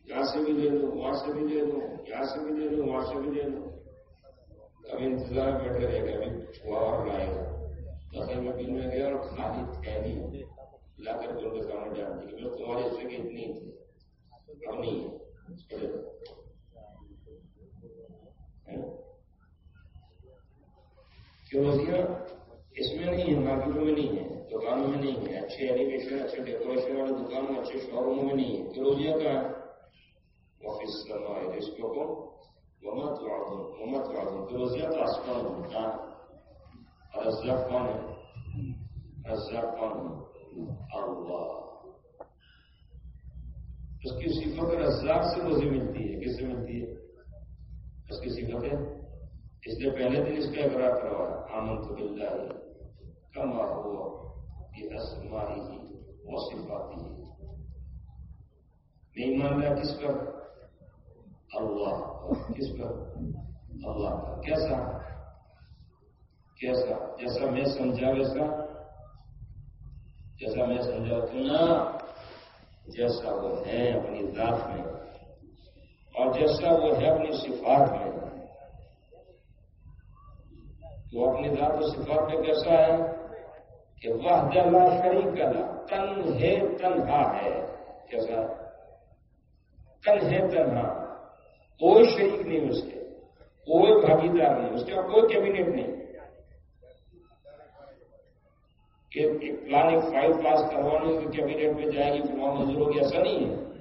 یہاں سے بھی لے لو وہاں سے بھی لے لو یہاں سے بھی لے لو وہاں سے بھی لے لو ابھی انتظار بیٹھے رہے گا ابھی چھوا اور لائے گا تو اصل میں بل میں گیا اور خالی تھیلی لا کر کے ان کے سامنے ڈال دی کہ تمہارے حصے کی اتنی تھی اب ہے کیوں اس میں نہیں ہے، مارکیٹوں میں نہیں ہے، دکانوں میں نہیں ہے، اچھے یعنی ایلیویشن اچھے ڈیکوریشن والے دکانوں اچھے شو روموں میں نہیں ہے۔ کلوزیا کا ہے آفس کرنا ہے اس کو ومت وعدون ومت وعدون تو وزیت آسمان ہوتا رزاق کون ہے؟ رزاق کون ہے؟ اللہ۔ اس کی صفت رزاق سے روزی ملتی ہے کس سے ملتی ہے اس کی صفت ہے اس لیے پہلے دن اس کا اقرار کروایا آمن تو ملتا ہے کم ہوا یہ اسماری ہی وہ صفاتی ہی نہیں مان رہا کس پر اللہ کس پر اللہ کا کیسا کیسا جیسا میں سمجھا ویسا جیسا میں سمجھا تو نا جیسا وہ ہے اپنی ذات میں، اور جیسا وہ ہے اپنی صفات میں۔ تو اپنی ذات و صفات میں کیسا ہے؟ کہ وہ جلا شریک کا تن ہے تنہا ہے۔ کیسا؟ تن ہے تنہا، کوئی شریک نہیں اس کے، کوئی بھاگیدار نہیں اس کا کوئی کیبنیٹ نہیں۔ کہ پلاننگ فائل پاس کروانے کے کیبنیٹ میں جائے گی پھر وہاں منظور ہوگی، ایسا نہیں ہے۔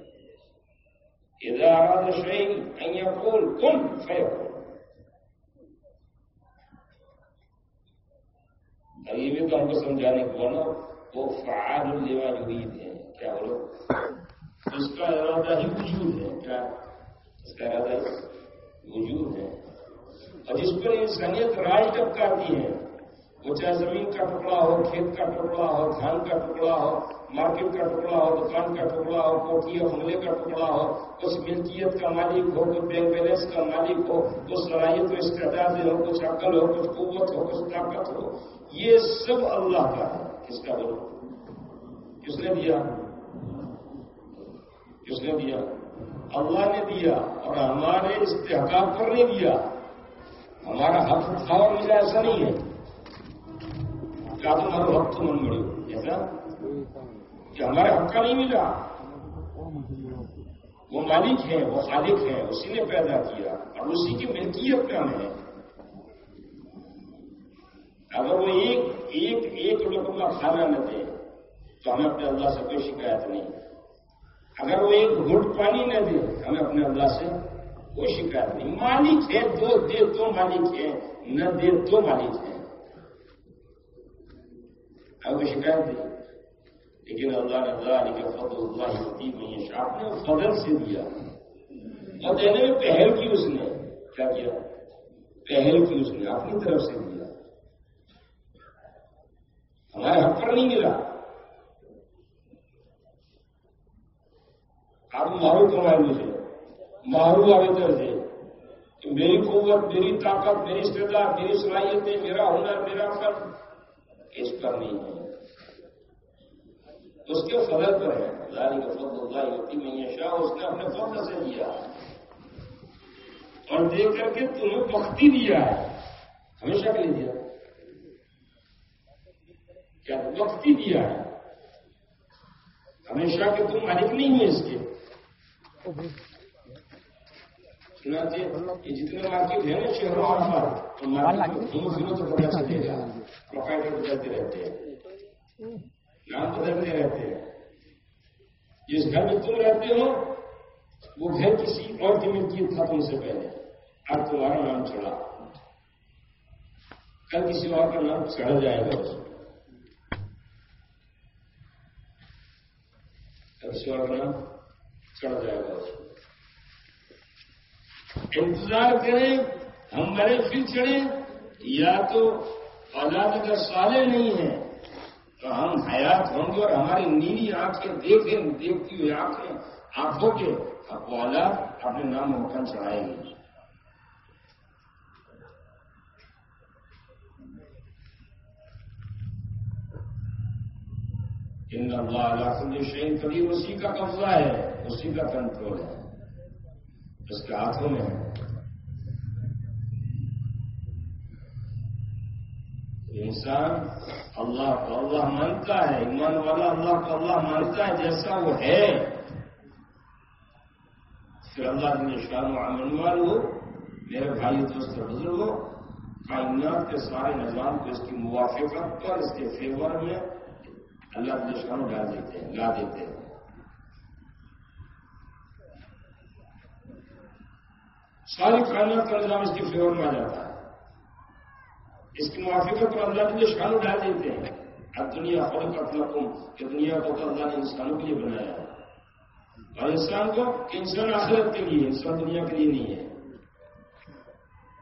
ادھر آراد شہید پھول یہ بھی تو ہم کو سمجھانے کو نا، وہ فعال الوا جدید ہے۔ کیا بولو؟ اس کا ارادہ ہی وجود ہے۔ کیا؟ اس کا ارادہ وجود ہے۔ اور جس پر انسانیت راج ٹپکاتی ہے۔ وہ چاہے زمین کا ٹکڑا ہو، کھیت کا ٹکڑا ہو، دھان کا ٹکڑا ہو، مارکیٹ کا ٹکڑا ہو، دکان کا ٹکڑا ہو، کوٹھی یا بنگلے کا ٹکڑا ہو، اس ملکیت کا مالک ہو کچھ بینک بیلنس کا مالک ہو کچھ صلاحیت و استعداد ہو کچھ عقل ہو کچھ قوت ہو کچھ طاقت ہو، یہ سب اللہ کا ہے۔ کس کا بولو؟ کس نے دیا؟ کس نے دیا؟ اللہ نے دیا اور ہمارے استحکام پر نہیں دیا۔ ہمارا حق تھا اور ملا، ایسا نہیں ہے۔ کیا تمہارا حق من مڑی ایسا کہ ہمارے حق کا نہیں ملا وہ مالک ہے وہ خالق ہے اسی نے پیدا کیا اور اسی کی ملکیت کا ہے اگر وہ ایک ایک ایک لوگوں کھانا نہ دے تو ہمیں اپنے اللہ سے کوئی شکایت نہیں اگر وہ ایک گھٹ پانی نہ دے ہمیں اپنے اللہ سے کوئی شکایت نہیں مالک ہے دو دے تو مالک ہے نہ دے تو مالک ہے اب وہ شکایت دی لیکن اللہ نے اللہ علیہ فضل اللہ ہوتی نہیں آپ نے فضل سے دیا اور دینے میں پہل کی اس نے کیا کیا پہل کی اس نے اپنی طرف سے دیا ہمارے حق پر نہیں ملا آپ مارو کمائے مجھے مارو آگے کر دے میری قوت میری طاقت میری استعداد میری صلاحیتیں میرا ہنر میرا فن اس پر نہیں ہے اس کے فضل پر ہے۔ لاری کا فضل اللہ ہوتی میں شاہ اس نے اپنے فضل سے دیا اور دیکھ کر کے تمہیں بختی دیا۔ ہے ہمیشہ کے لیے دیا۔ کیا وقتی دیا؟ ہے ہمیشہ کہ تم مالک نہیں ہے اس کے۔ یہ جتنے مارکیٹ ہیں نا شہروں اور تو پتا چلے گا پروپائٹر بدلتے رہتے ہیں۔ نام بدلتے رہتے ہیں جس گھر میں تم رہتے ہو، وہ گھر کسی اور کی ملکیت تھا تم سے پہلے۔ اب تمہارا نام چڑھا۔ کل کسی اور کا نام چڑھ جائے گا۔ اس کرنا چڑھ جائے گا۔ انتظار کریں ہمارے پھر چڑھیں۔ یا تو اولاد اگر سالے نہیں ہیں، تو ہم حیات ہوں گے اور ہماری نیلی آنکھیں دیکھیں، دیکھتی ہوئی آنکھیں، آنکھوں کے۔ اب اولاد اپنے نام مکان چڑھائے گی۔ ان اللہ علیہ کل شین قدیم اسی کا قبضہ ہے، اسی کا کنٹرول ہے۔ اس کے ہاتھوں میں ہے۔ انسان اللہ کو اللہ مانتا ہے، ایمان والا اللہ کو اللہ مانتا ہے، جیسا وہ ہے۔ پھر اللہ کے شان و امن والو میرے بھائی دوست بزرگوں کائنات کے سارے نظام کو اس کی موافقت پر، اس کے فیور میں اللہ کے دشمن ڈال دیتے ہیں لا دیتے ہیں۔ ساری کائنات کا نظام اس کی فیور میں آ جاتا ہے۔ اس کی موافقت پر اللہ کے دشمن ڈال دیتے ہیں اب دنیا خود کا فلکوں کہ دنیا کو تو اللہ نے انسانوں کے لیے بنایا ہے اور انسان کو انسان آخرت کے لیے انسان دنیا کے لیے نہیں ہے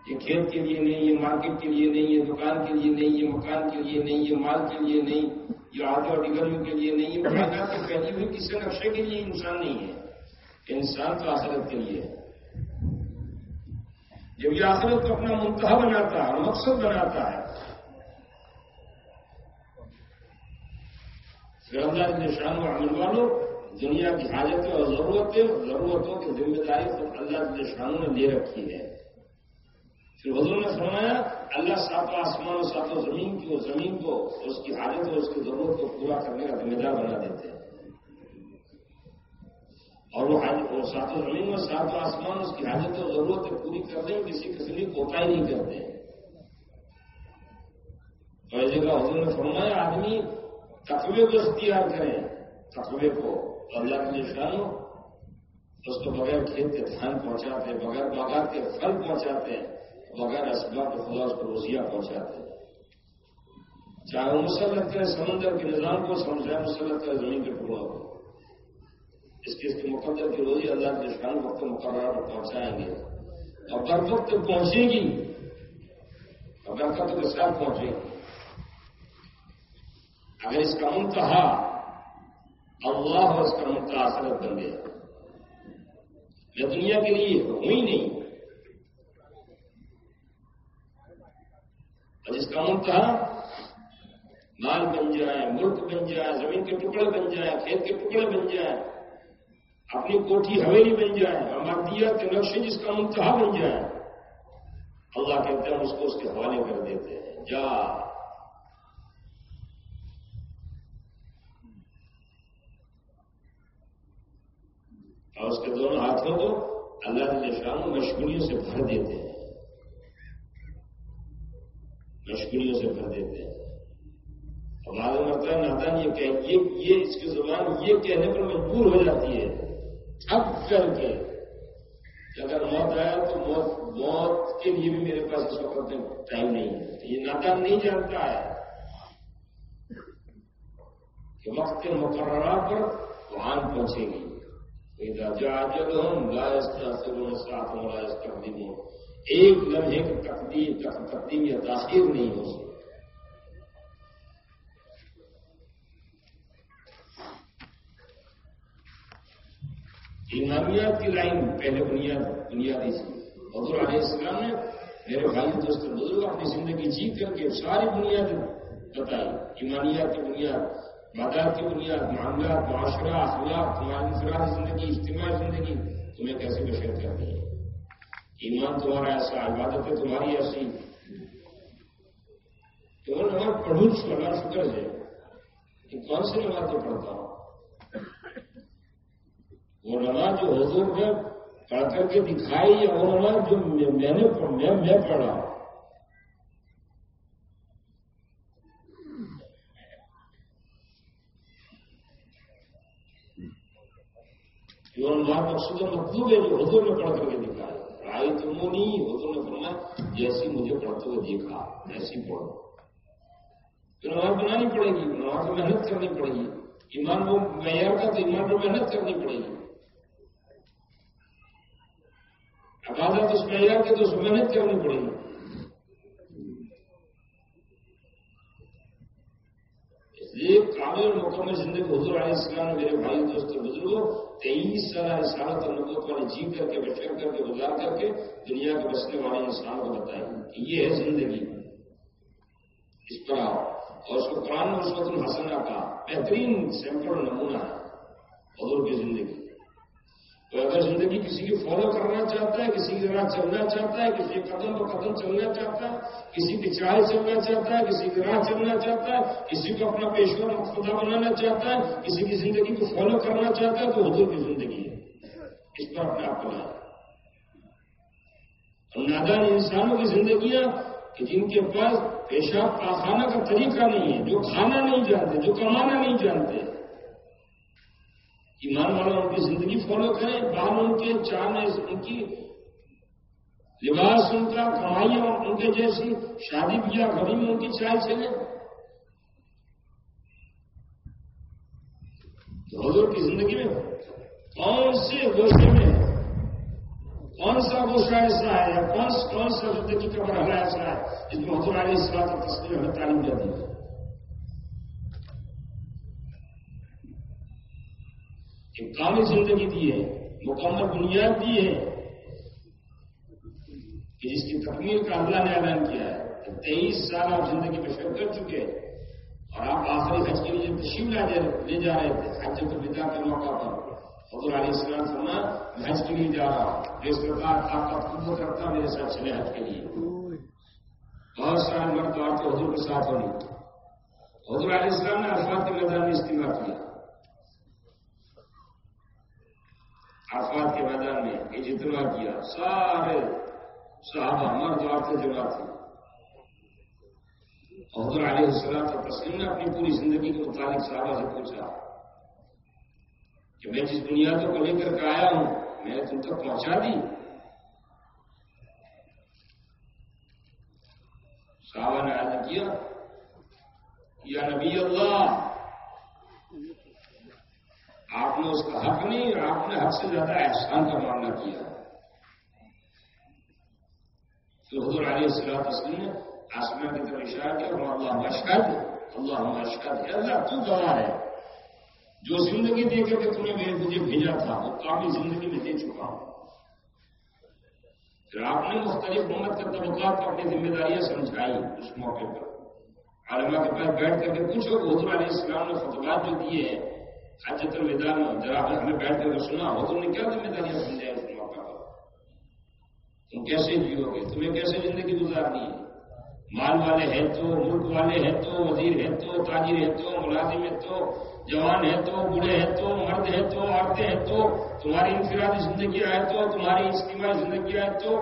یہ کھیت کے لیے نہیں یہ مارکیٹ کے لیے نہیں یہ دکان کے لیے نہیں یہ مکان کے لیے نہیں یہ مال کے لیے نہیں یہ آگے اور ڈگریوں کے لیے نہیں ہے تو پہلی ہوئی کسی نقشے کے لیے انسان نہیں ہے انسان تو آخرت کے لیے ہے یہ آخرت کو اپنا منتہا بناتا ہے، مقصد بناتا ہے۔ پھر اللہ کے نشان و عمل والوں، دنیا کی حاجتیں اور ضرورتیں، ضرورتوں کی ذمہ داری تو اللہ کے نشانوں نے لے رکھی ہے۔ پھر حضور نے فرمایا، اللہ ساتوں آسمان اور ساتوں زمین کی زمین کو، اس کی حالت اور اس کی ضرورت کو پورا کرنے کا ذمہ دار بنا دیتے ہیں۔ اور وہ ساتوں زمین اور ساتوں آسمان، اس کی حالت اور ضرورت پوری کرنے میں کسی قسم کی کوتا ہی نہیں کرتے۔ ہیں تو اس جگہ حضور نے فرمایا، آدمی تقوی کو اختیار کریں تقوی کو اللہ کے نشانوں اس کو بغیر کھیت کے دھان پہنچاتے ہیں بغیر باغات کے پھل پہنچاتے ہیں بغیر اسباب خدا اس کو روزیاں پہنچاتے۔ ہیں چاہے وہ مسلط کرے، سمندر کے نظام کو سمجھائے، مسلط کرے، زمین کے ٹکڑوں کو۔ اس کے اس کے مقدر کی روزی اللہ کے شان وقت مقررہ پر پہنچائیں گے اور کر وقت پہنچے گی، اور برکت کے ساتھ پہنچے گی۔ اگر اس کا منتہا اللہ اور اس کا منتہا اثرت بن گیا۔ یہ دنیا کے لیے ہوئی نہیں۔ اور جس کا منتہا مال بن جائے، ملک بن جائے، زمین کے ٹکڑے بن جائے، کھیت کے ٹکڑے بن جائے۔ اپنی کوٹھی حویلی بن جائے امردیت کے نقشے جس کا منتہا بن جائے۔ اللہ کہتے ہیں اس کو اس کے حوالے کر دیتے ہیں۔ جا۔ اور اس کے دونوں ہاتھوں کو اللہ کے شام مشغولیوں سے بھر دیتے ہیں۔ مشغولیوں سے بھر دیتے ہیں۔ ہمارے مرتبہ نادان یہ کہ یہ اس کی زبان یہ کہنے پر مجبور ہو جاتی ہے۔ اب کر کے اگر موت آیا تو موت موت کے لیے بھی میرے پاس اس وقت ٹائم نہیں ہے۔ یہ نادان نہیں جانتا ہے کہ وقت کے مقررہ پر وہاں پہنچے گی ہم لائس کا ساتھ ہوں لائس تقدیم ہو ایک لمحے کی تقدیم تقدیم یا تاخیر نہیں ہو سکتی۔ ایمانیات کی لائن پہلے بنیاد بنیادی تھی حضور علیہ السلام نے میرے بھائی دوست بزرگ اپنی زندگی جی کر کے ساری بنیاد بتائی۔ ایمانیات کی بنیاد مادات کی بنیاد معاملات، معاشرہ، اخلاق تمہاری انفرادی زندگی، اجتماعی زندگی، تمہیں کیسے بشر کرنی ہے ایمان تمہارا ایسا عبادت ہے، تمہاری ایسی تو نماز پڑھوں اللہ شکر ہے کہ کون سی نماز پڑھتا ہوں؟ وہ جو حضور نے پڑھ کر کے دکھائی یا وہ جو میں نے میں پڑھا۔ جو نماز مقصود مطلوب ہے، جو حضور نے پڑھ کر کے دکھایا۔ پڑھائی تو وہ نہیں، حضور نے فرمایا، جیسی مجھے پڑھتے ہوئے دیکھا، ایسی پڑھو۔ تو نماز بنانی پڑے گی، نماز محنت کرنی پڑے گی۔ ایمان وہ معیار کا تو ایمان کو محنت کرنی پڑے گی۔ عبادت اس معیار تو اس محنت کرنی پڑے گی اس لیے کامل اور مکمل زندگی حضور علیہ السلام میرے بھائی، دوست بزرگوں تیئیس سال سالت اور نبوت والے جی کر کے بچر کر کے گزار کر کے دنیا کے بسنے والے انسان کو بتائی کہ یہ ہے زندگی۔ اس پر آؤ اور اس کو قرآن میں اس وقت کا بہترین سیمپل نمونہ ہے، حضور کی زندگی۔ تو اگر زندگی کسی کی فالو کرنا چاہتا ہے، کسی کی طرح چلنا چاہتا ہے، کسی قدم پر قدم چلنا چاہتا ہے، کسی کی چائے چلنا چاہتا ہے، کسی کی راہ چلنا چاہتا ہے، کسی کو اپنا پیشور خدا بنانا چاہتا ہے، کسی کی زندگی کو فالو کرنا چاہتا ہے، تو حضور کی زندگی ہے۔ اس پر اپنے آپ بنائے۔ اور نادان انسانوں کی زندگیاں کہ جن کے پاس پیشاب پاخانہ کا طریقہ نہیں ہے، جو کھانا نہیں جانتے، جو کمانا نہیں جانتے ایمان والا ان کی زندگی فالو کریں بال ان کے چاند ان کی لباس، ان کا کمائیاں ان کے جیسی شادی بیاہ گھڑی میں ان کی چائے چلے۔ حضور کی زندگی میں کون سے گوشے میں کون سا گوشہ ایسا ہے یا کون کون سا زندگی کا مرحلہ ایسا ہے جس میں حضور علیہ السلام کی تصویر ہمیں تعلیم جاتی ہے کامل زندگی دی ہے، مکمل بنیاد دی ہے۔ کہ جس کی تکمیل کا اللہ نے اعلان کیا ہے کہ تیئیس سال آپ زندگی میں شروع کر چکے اور آپ آخری حج کے لیے تشریف لے جا رہے تھے، حج الوداع کے موقع پر۔ حضور علیہ السلام فرما، میں حج کے لیے جا رہا ہوں۔ اس پرکار آپ کا خود کرتا میرے ساتھ چلے حج کے لیے۔ بہت سارے مرد عورتیں حضور کے ساتھ ہونی حضور علیہ السلام نے عرفات کے میدان میں استعمال کیا آفات کے میدان میں یہ جتنا کیا۔ سارے صحابہ مرد عورتیں جمع تھے حضر علیہ السلام کا تسلیم نے اپنی پوری زندگی کے متعلق صحابہ سے پوچھا کہ میں جس بنیادوں کو لے کر کے آیا ہوں، میں نے تم تک پہنچا دی؟ صحابہ نے عرض کیا، یا نبی اللہ آپ نے اس کا حق نہیں اور آپ نے حق سے زیادہ احسان کا معاملہ کیا۔ تو حضور علیہ السلام تسلیم نے آسمان کی طرف اشارہ کیا وہ اللہ مشکل اللہ مشکل ہے اللہ، تو گواہ ہے۔ جو زندگی دے کر کے تمہیں میرے مجھے بھیجا تھا، وہ کافی زندگی میں دے چکا ہوں۔ پھر آپ نے مختلف محمد کے تعلقات کو اپنی ذمہ داریاں سمجھائی اس موقع پر۔ علما کے پاس بیٹھ کر کے پوچھو، حضور علیہ السلام نے خطبات جو دیے ہیں حجت الوداع میں ذرا ہمیں بیٹھ کر سنا ہو تم نے کیا ذمہ داریاں سمجھایا اس موقع پر؟ تم کیسے جیو گے؟ تمہیں کیسے زندگی گزارنی ہے؟ مال والے ہیں تو، ملک والے ہیں تو، وزیر ہیں تو، تاجر ہیں تو، ملازم ہیں تو، جوان ہے تو، بوڑھے ہیں تو، مرد ہے تو، عورتیں ہیں تو، تمہاری انفرادی زندگی ہے تو، تمہاری اجتماعی زندگی ہے تو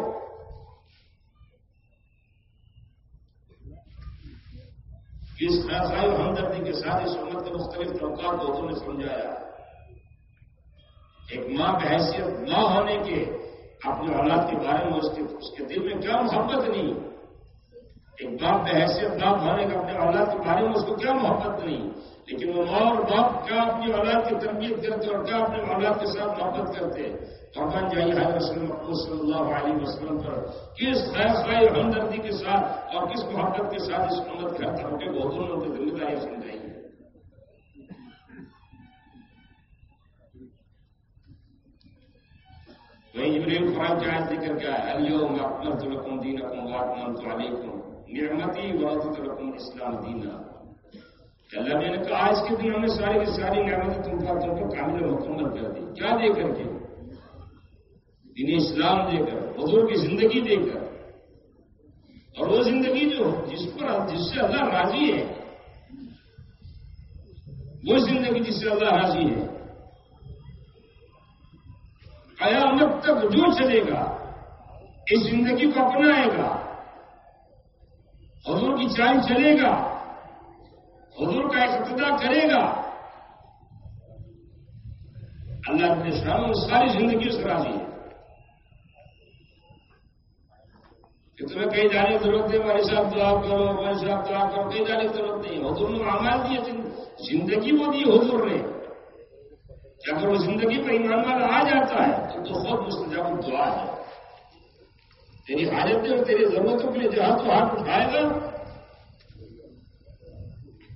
اس اور ہمدردی کے ساتھ اس امت کے مختلف طبقات کو نے سمجھایا۔ ایک ماں بحثیت نہ ہونے کے اپنے اولاد کے بارے میں اس کے دل میں کیا محبت نہیں۔ ایک باپ بحیثیت باپ ہونے کا اپنے اولاد کے بارے میں اس کو کیا محبت نہیں، لیکن وہ ماں اور باپ کیا اپنی اولاد کی تربیت کرتے اور کیا اپنے اولاد کے ساتھ محبت کرتے۔ قربان جائیے حضرت رسول محمود صلی اللہ علیہ وسلم پر کس خیر ہمدردی کے ساتھ اور کس محبت کے ساتھ اس امت کے ہر طبقے کو دونوں کی ذمہ داری سمجھائی ہے وہیں جبریل قرآن کا ذکر کیا ہے اليوم اکملت لکم دینکم واکملت علیکم۔ نعمتی ورضت لکم اسلام دینا۔ اللہ نے کہا، آج کے دن ہم نے ساری کی ساری نعمتیں تم پر تم کو کامل مکمل کر دی۔ کیا دے کر کے؟ دینی اسلام دے کر، حضور کی زندگی دے کر۔ اور وہ زندگی جو جس پر جس سے اللہ راضی ہے، وہ زندگی جس سے اللہ راضی ہے، قیامت تک جو چلے گا، اس زندگی کو اپنائے گا۔ حضور کی چال چلے گا۔ حضور کا اقتدا کرے گا۔ اللہ اپنے شام ساری زندگی سے راضی ہے۔ کہ تمہیں کہیں جانے کی ضرورت نہیں، ہمارے ساتھ دعا کرو، ہمارے ساتھ دعا کرو، کہیں جانے کی ضرورت نہیں۔ حضور نے آمال دی زندگی وہ دی حضور نے۔ اگر وہ زندگی پر ایمان والا آ جاتا ہے، تو تو خود مستجاب دعا ہے۔ تیری حالتیں اور تیری ضرورتوں کے لیے جہاں تو ہاتھ اٹھائے گا،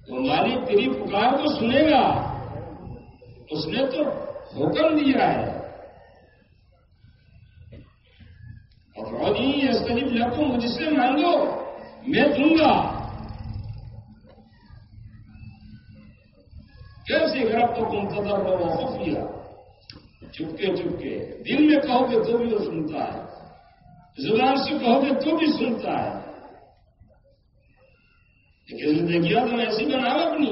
تو مالک تیری پکار کو سنے گا۔ اس نے تو حکم دیا ہے۔ اور روزی اس قریب لکھوں مجھ سے مانگو، میں دوں گا۔ کیسے گھر کو منتظر ہو وہ خفیہ چپکے چپکے، دل میں کہو گے تو بھی وہ سنتا ہے۔ زبان سے کہو گے تو بھی سنتا ہے لیکن زندگیاں تو ایسی بناؤ اپنی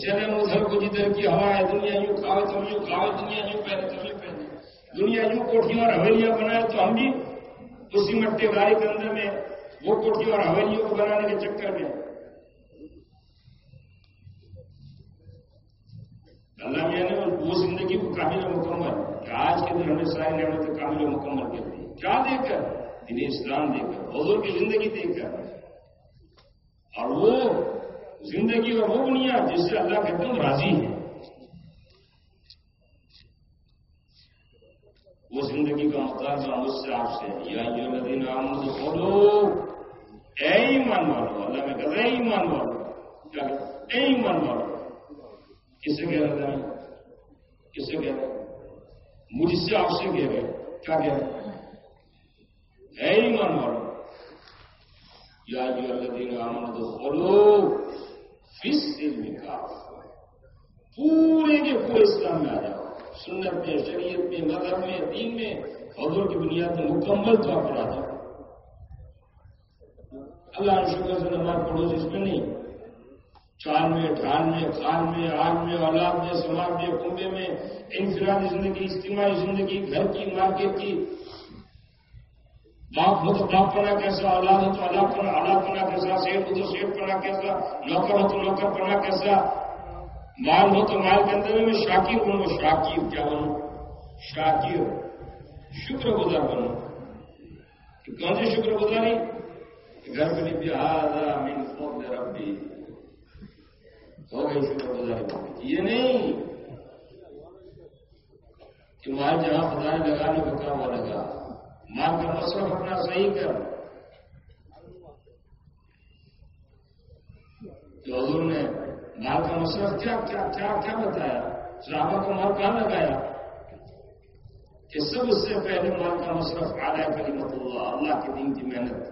چلے ادھر کو جدھر کی ہوا ہے دنیا یوں کھاوے تو یوں کھاوے دنیا یوں پہلے تو یوں پہلے دنیا یوں کوٹھیاں اور حویلیاں بنائے تو ہم بھی اسی مٹے گاڑی کے اندر میں، وہ کوٹھیوں اور حویلیوں کو بنانے کے چکر میں اللہ میاں نے وہ زندگی کو کامل مکمل، کہ آج کے دن ہمیں ساری نعمتیں کامل مکمل کر دی۔ کیا دے کر؟ انہیں اسلام دے کر، حضور کی زندگی دے کر۔ اور وہ زندگی اور وہ بنیاد جس سے اللہ کے دم راضی ہے وہ زندگی کا مطالبہ مجھ سے آپ سے، یا یہ ندی نام اے ایمان والو، اللہ میں کہتا ہے ایمان والو، کیا اے ایمان والو۔ کس سے کہہ رہا تھا کس کہہ رہا مجھ سے آپ سے کہہ رہے کیا کہہ رہے ہے ایمان والو، یا جو اللہ دین آمد خلو فس علم کا پورے کے پورے اسلام میں آ جاؤ۔ سنت میں، شریعت میں، مذہب میں، دین میں، حضور کی بنیاد میں مکمل طور پر آ جاؤ۔ اللہ شکر سے نماز پڑھو اس میں نہیں۔ چال میں ڈھال میں خان میں آگ میں اولاد میں سماج میں کنبے میں انفرادی زندگی، اجتماعی زندگی، گھر کی، مارکیٹ کی۔ باپ ہو تو باپ پنا کیسا، اولاد ہو تو اولاد پنا اولاد پنا کیسا سیٹ ہو تو سیٹ پنا کیسا نوکر ہو تو نوکر پنا کیسا۔ مال ہو تو مال کے اندر میں شاکر بنو شاکر کیا بنو شاکر شکر گزار بنو کون سی شکر گزاری گھر میں بہار مین فون ربی ہو گئی شکر گزاری یہ نہیں کہ مال جہاں خدا نے لگانے کو کام لگا۔ مال کا مصرف اپنا صحیح کر۔ تو حضور نے مال کا مصرف کیا کیا کیا کیا بتایا؟ صحابہ کا مال کہاں لگایا؟ کہ سب سے پہلے مال کا مصرف آ رہا ہے کلیمت اللہ اللہ کے دین کی محنت۔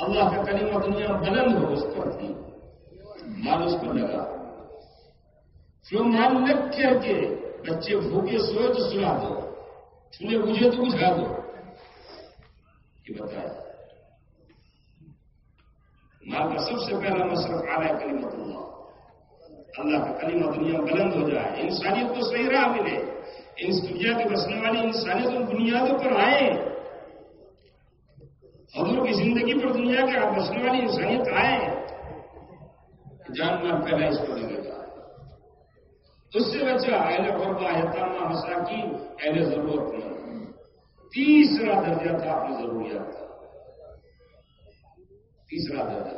اللہ کا کلیمہ دنیا بلند ہو، اس پر تھی۔ مال اس پر لگا پھر مال لگ کر کے بچے بھوکے سوئے تو سلا دو چولہے مجھے تو بجھا دو یہ بتایا مال کا سب سے پہلا مصرف آ رہا ہے کلیمت اللہ اللہ کا کلیمہ دنیا بلند ہو جائے انسانیت کو صحیح راہ ملے ان دنیا کے بسنے والی انسانیت ان بنیادوں پر آئے حضور کی زندگی پر دنیا کے بسنے والی انسانیت آئے جان مال پہلا اس کو لگے گا اس سے بچا اہل قربا احتامہ مساکین اہل ضرورت مند تیسرا درجہ تھا اپنی ضروریات کا۔ تیسرا درجہ۔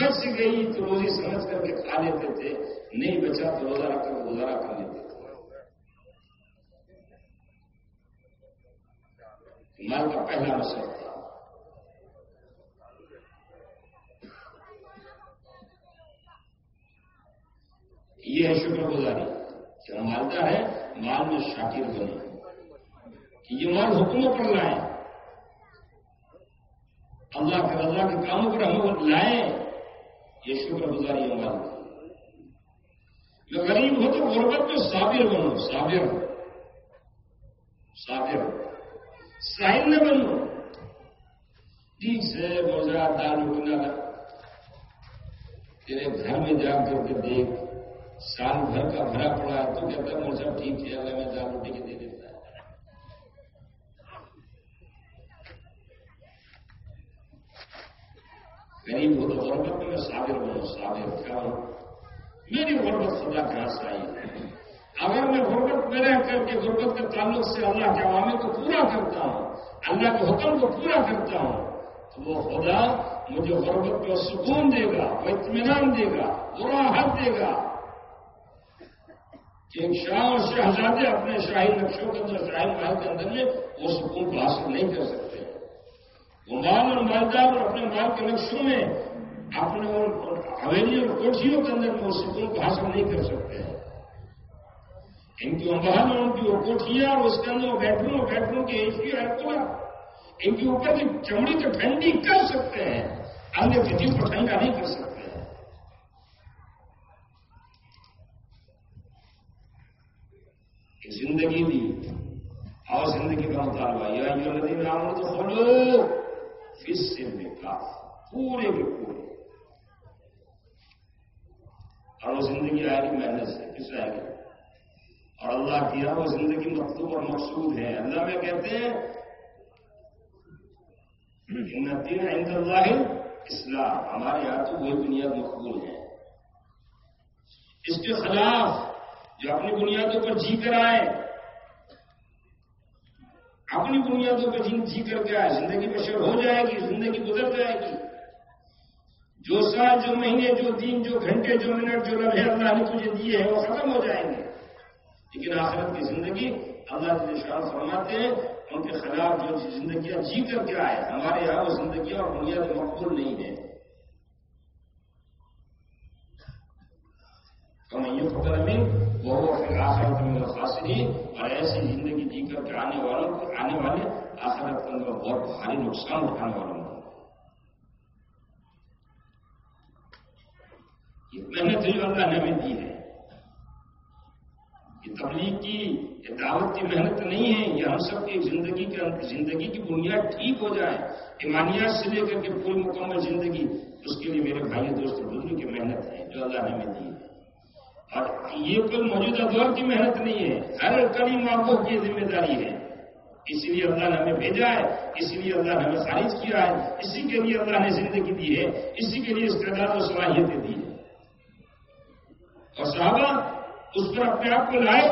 بچ گئی تو روزی سمجھ کر کے کھا لیتے تھے، نہیں بچا تو روزہ رکھ کر گزارا کر لیتے تھے۔ مال کا پہلا مسئلہ تھا یہ ہے شکر گزاری کہ مالدار ہے مال میں شاکر بنے۔ کہ یہ مال حکموں پر لائیں اللہ کے اللہ کے کاموں پر ہم لائیں یہ شکر گزاری ہے مال جو غریب ہو تو غربت میں صابر بنو، صابر۔ صابر۔ ساحل نہ بنو۔ ٹھیک سے موزہ دال اٹھنا تیرے گھر میں جا کر کے دیکھ۔ سال بھر کا بھرا پڑا ہے تو کہتا ہے موسم ٹھیک ہے، اللہ میں دال روٹی کے دے دیتا ہے۔ غریب ہو تو غربت میں صابر بنو، صابر کیا ہوں میری غربت خدا کہاں سے آئی اگر میں غربت میں رہ کر کے غربت کے تعلق سے اللہ کے عوامل کو پورا کرتا ہوں، اللہ کے حکم کو پورا کرتا ہوں، تو وہ خدا مجھے غربت کو سکون دے گا، وہ اطمینان دے گا وہ راحت دے گا۔ ایک شاہ اور شہزادے جی اپنے شاہی نقشوں کے اندر شاہی محل کے اندر میں وہ سکون کو حاصل نہیں کر سکتے۔ وہ مال اور مالدار اور اپنے مال کے نقشوں میں اپنے اور حویلی اور کوٹھیوں کے اندر میں وہ سکون کو حاصل نہیں کر سکتے۔ ہیں ان کی محل اور ان کی وہ کوٹھیاں اور اس کے اندر وہ بیٹھ اور بیٹھوں کی ایسی ہے ان کے اوپر کی چمڑی تو ٹھنڈی کر سکتے ہیں انیہ کسی کو ٹھنڈا نہیں کر سکتے۔ زندگی دی۔ اور زندگی کا مطالبہ۔ یا جو ندی نام تو کھولو فس سے کا پورے کے پورے۔ اور وہ زندگی آئے گی محنت سے، کس آئے گی اور اللہ کیا وہ زندگی مطلوب اور مقصود ہے۔ اللہ میں کہتے ہیں دین عند اللہ اسلام ہمارے یہاں تو وہی بنیاد مقبول ہے۔ اس کے خلاف جو اپنی بنیادوں پر جی کر آئے اپنی بنیادوں پر جی کر کے آئے، زندگی بشر ہو جائے گی، زندگی گزر جائے گی۔ جو سال، جو مہینے، جو دن، جو گھنٹے، جو منٹ، جو لمحے اللہ نے تجھے دیے ہیں، وہ ختم ہو جائیں گے۔ لیکن آخرت کی زندگی اللہ کے شان فرماتے ہیں، ان کے خلاف جو زندگیاں جی کر کے آئے ہمارے یہاں وہ زندگیاں اور بنیاد مقبول نہیں ہے کم وہ آخرت میں خاصری اور ایسی زندگی جی کر کے آنے والوں کو آنے والے، آخرت کے اندر بہت بھاری نقصان اٹھانے والوں کو یہ محنت جو اللہ نے ہمیں دی ہے۔ یہ تبلیغ کی، یہ دعوت کی محنت نہیں ہے۔ یہ ہم سب کی زندگی کے زندگی کی بنیاد ٹھیک ہو جائے۔ ایمانیات سے لے کر کے پوری مکمل زندگی، اس کے لیے میرے بھائی دوست، بزرگ کی محنت ہے، جو اللہ نے ہمیں دی ہے۔ اور یہ کوئی موجودہ دور کی محنت نہیں ہے، ہر کڑی ماں کی ذمہ داری ہے۔ اسی لیے اللہ نے ہمیں بھیجا ہے اسی لیے اللہ نے ہمیں خارج کیا ہے۔ اسی کے لیے اللہ نے زندگی دی ہے، اسی کے لیے استعداد و صلاحیتیں دی ہے۔ اور صحابہ اس پر اپنے آپ کو لائے،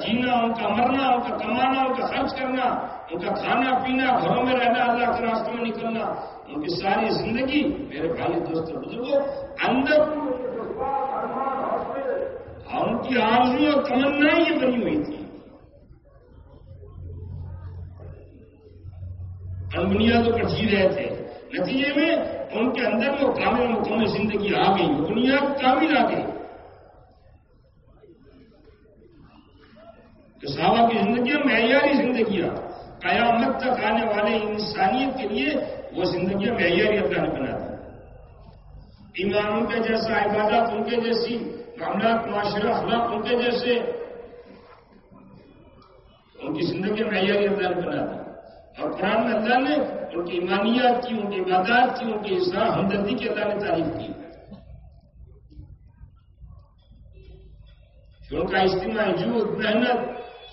جینا، ان کا مرنا، ان کا کمانا، ان کا خرچ کرنا، ان کا کھانا پینا، گھروں میں رہنا، اللہ کے راستوں میں نکلنا، ان کی ساری زندگی میرے بھائی، دوست بزرگوں، اندر اور ان کی آرزو اور تمنا یہ بنی ہوئی تھی اور بنیادوں پر جی رہے تھے نتیجے میں ان کے اندر وہ کامل مکمل زندگی آ گئی، بنیاد کامل آ گئی۔ تو صحابہ کی زندگیاں معیاری زندگیاں۔ قیامت تک آنے والے انسانیت کے لیے وہ زندگیاں معیاری اللہ نے بنا دی ایمان کے جیسا عبادت ان کے جیسی معاملات معاشرہ اخلاق ان کے جیسے ان کی زندگی معیاری اللہ نے بنا دی اور قرآن میں اللہ نے ان کی ایمانیات کی، ان کی عبادات کی، ان کی اصلاح ہمدردی کی اللہ نے تعریف کی۔ ان کا اجتماع جھوٹ، محنت،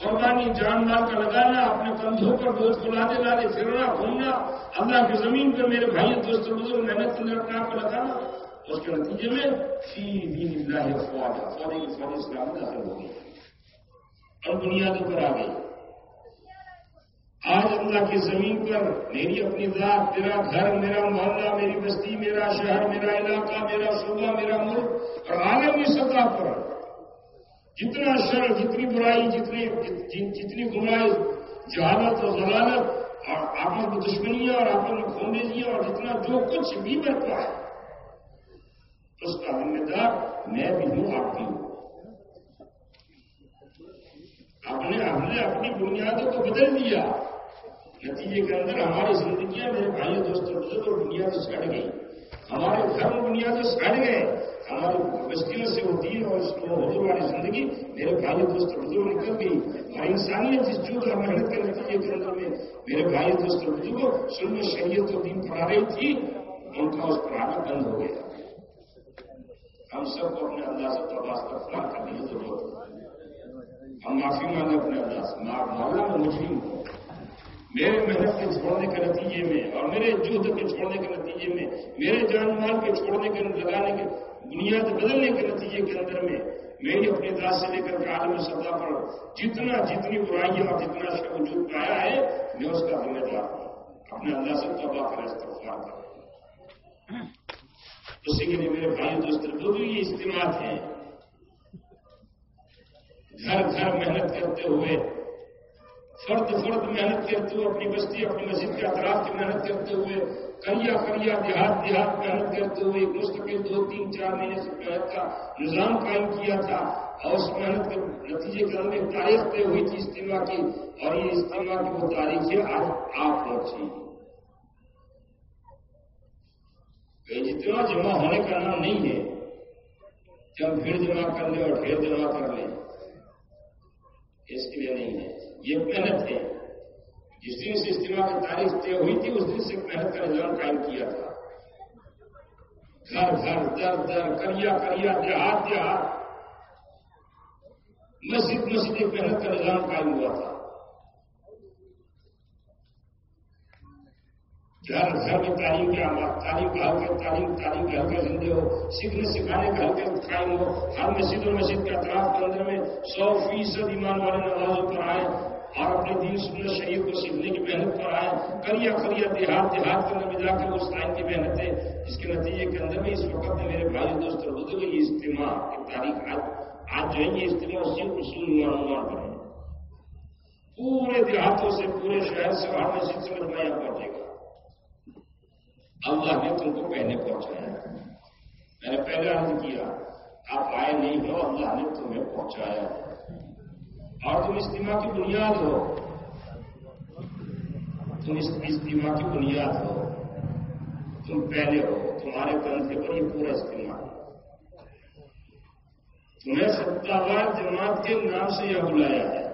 قربانی، جان مال کا لگانا، اپنے کندھوں پر بہت کھلا دینا پھرنا گھومنا، اللہ کی زمین پہ میرے بھائی، دوست، بزرگ، محنت کے اندر اپنے آپ کو لگانا اس کے نتیجے میں فی دین اللہ فوج فوجی کی فوج اسلام داخل ہو گئی اور بنیادوں پر آ گئی آج اللہ کی زمین پر میری اپنی ذات میرا گھر میرا محلہ میری بستی میرا شہر میرا علاقہ میرا صوبہ میرا ملک اور عالمی سطح پر جتنا شر جتنی برائی جتنی جتنی گمرائی جہالت اور ضلالت اور آپس میں دشمنیاں اور آپس میں خونیزیاں اور جتنا جو کچھ بھی برپا ہے اس کا ذمہ دار میں بھی ہوں، آپ بھی ہوں۔ آپ نے ہم نے اپنی بنیادوں کو بدل دیا۔ نتیجے کے اندر ہماری زندگیاں میرے بھائی دوستوں بزرگ بنیاد سڑ گئی، ہمارے گھر بنیادیں سڑ گئے۔ ہماری بستیوں سے ہوتی ہے اور اس کو حضور والی زندگی میرے بھائی دوست بزرگ نکل گئی۔ اور انسانیت جس جو کا محنت کے نتیجے کے اندر میں، میرے بھائی دوست بزرگ سن شریعت و دین پڑھا رہی تھی، ان کا اس پڑھانا بند ہو گیا۔ ہم سب کو اپنے اللہ سے تباہ کرنے کرنے کی ضرورت ہے۔ ہم معافی مانگے اپنے اللہ سے۔ مولا میں مجرم ہوں میرے محنت کے چھوڑنے کے نتیجے میں اور میرے جہد کے چھوڑنے کے نتیجے میں، میرے جان مال کے چھوڑنے کے لگانے کے بنیاد بدلنے کے نتیجے کے اندر میں میری اپنے داس سے لے کر کے عالمی سطح پر جتنا جتنی برائیاں اور جتنا شب وجود پایا ہے، میں اس کا ذمہ دار ہوں۔ اپنے اللہ سے تباہ کر استفار کر اسی کے لیے میرے بھائی دوست جو بھی یہ اجتماع ہیں گھر گھر محنت کرتے ہوئے، فرد فرد محنت کرتے ہوئے، اپنی بستی، اپنی مسجد کے اطراف کی محنت کرتے ہوئے کریا کریا دیہات دیہات محنت کرتے ہوئے ایک مستقل دو، تین، چار مہینے سے محنت کا نظام قائم کیا تھا۔ اور اس محنت کے نتیجے کے اندر تاریخ طے ہوئی تھی اجتماع کی، اور یہ اجتماع کی وہ تاریخ ہے آج آپ پہنچی اجتماع جمع ہونے کا نام نہیں ہے کہ ہم بھیڑ جمع کر لیں اور ڈھیر جمع کر لیں اس کے لیے نہیں ہے یہ محنت ہے جس دن سے اجتماع کی تاریخ طے ہوئی تھی اس دن سے محنت کا نظام قائم کیا تھا گھر گھر در در کریا کریا دیہات دیہات مسجد مسجد ایک محنت کا نظام قائم ہوا تھا گھر گھر میں تعلیم کے تعلیم کا حلقہ تعلیم تعلیم کے حلقہ زندے ہو سیکھنے سکھانے کا حلقہ قائم ہو۔ ہر مسجد اور مسجد کے اطراف کے اندر میں سو فیصد ایمان والے نمازوں پر آئے اور اپنے دین سنت شہید کو سیکھنے کی محنت پر آئے۔ کریا کریا دیہات دیہات کے اندر میں جا کر اس ٹائم کی محنت ہے۔ جس کے نتیجے کے اندر میں اس وقت میں میرے بھائی دوست بزرگ یہ اجتماع کی تاریخ آج آج جو ہے یہ اجتماع اسی اصول نوان پر ہے۔ پورے دیہاتوں سے، پورے شہر سے، ہر مسجد سے مجمع یہاں پہنچے۔ گا اللہ نے تم کو پہلے پہنچایا میں نے پہلے عرض کیا، آپ آئے نہیں ہو اللہ نے تمہیں پہنچایا۔ اور تم اجتماع کی بنیاد ہو۔ تم اجتماع کی بنیاد ہو۔ تم پہلے ہو۔ تمہارے کندھے پر یہ پورا اجتماع تمہیں ستاوار جماعت کے نام سے یہ بلایا ہے۔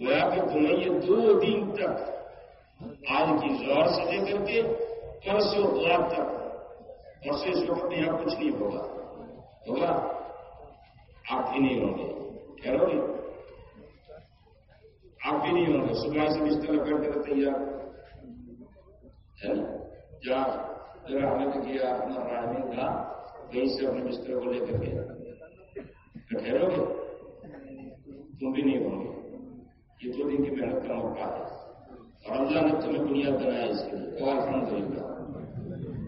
گویا کہ تمہیں یہ دو دن تک آج کی زور سے لے کر کے پرسوں رات تک پرسوں اس وقت یہاں کچھ نہیں ہوگا۔ ہوگا؟ آپ ہی نہیں ہوں گے۔ ٹھہرو گے جی؟ آپ بھی نہیں ہوں گے۔ صبح سے بستر کر کے تیار ہے نا جہاں ذرا ہم نے کیا اپنا راہمی تھا کہیں سے اپنے بستر کو لے کر کے ٹھہرو گے تم بھی نہیں ہوں گے۔ یہ دو دن کی محنت کا موقع ہے اور اللہ نے تمہیں بنیاد بنایا اس کے لیے اور الحمد للہ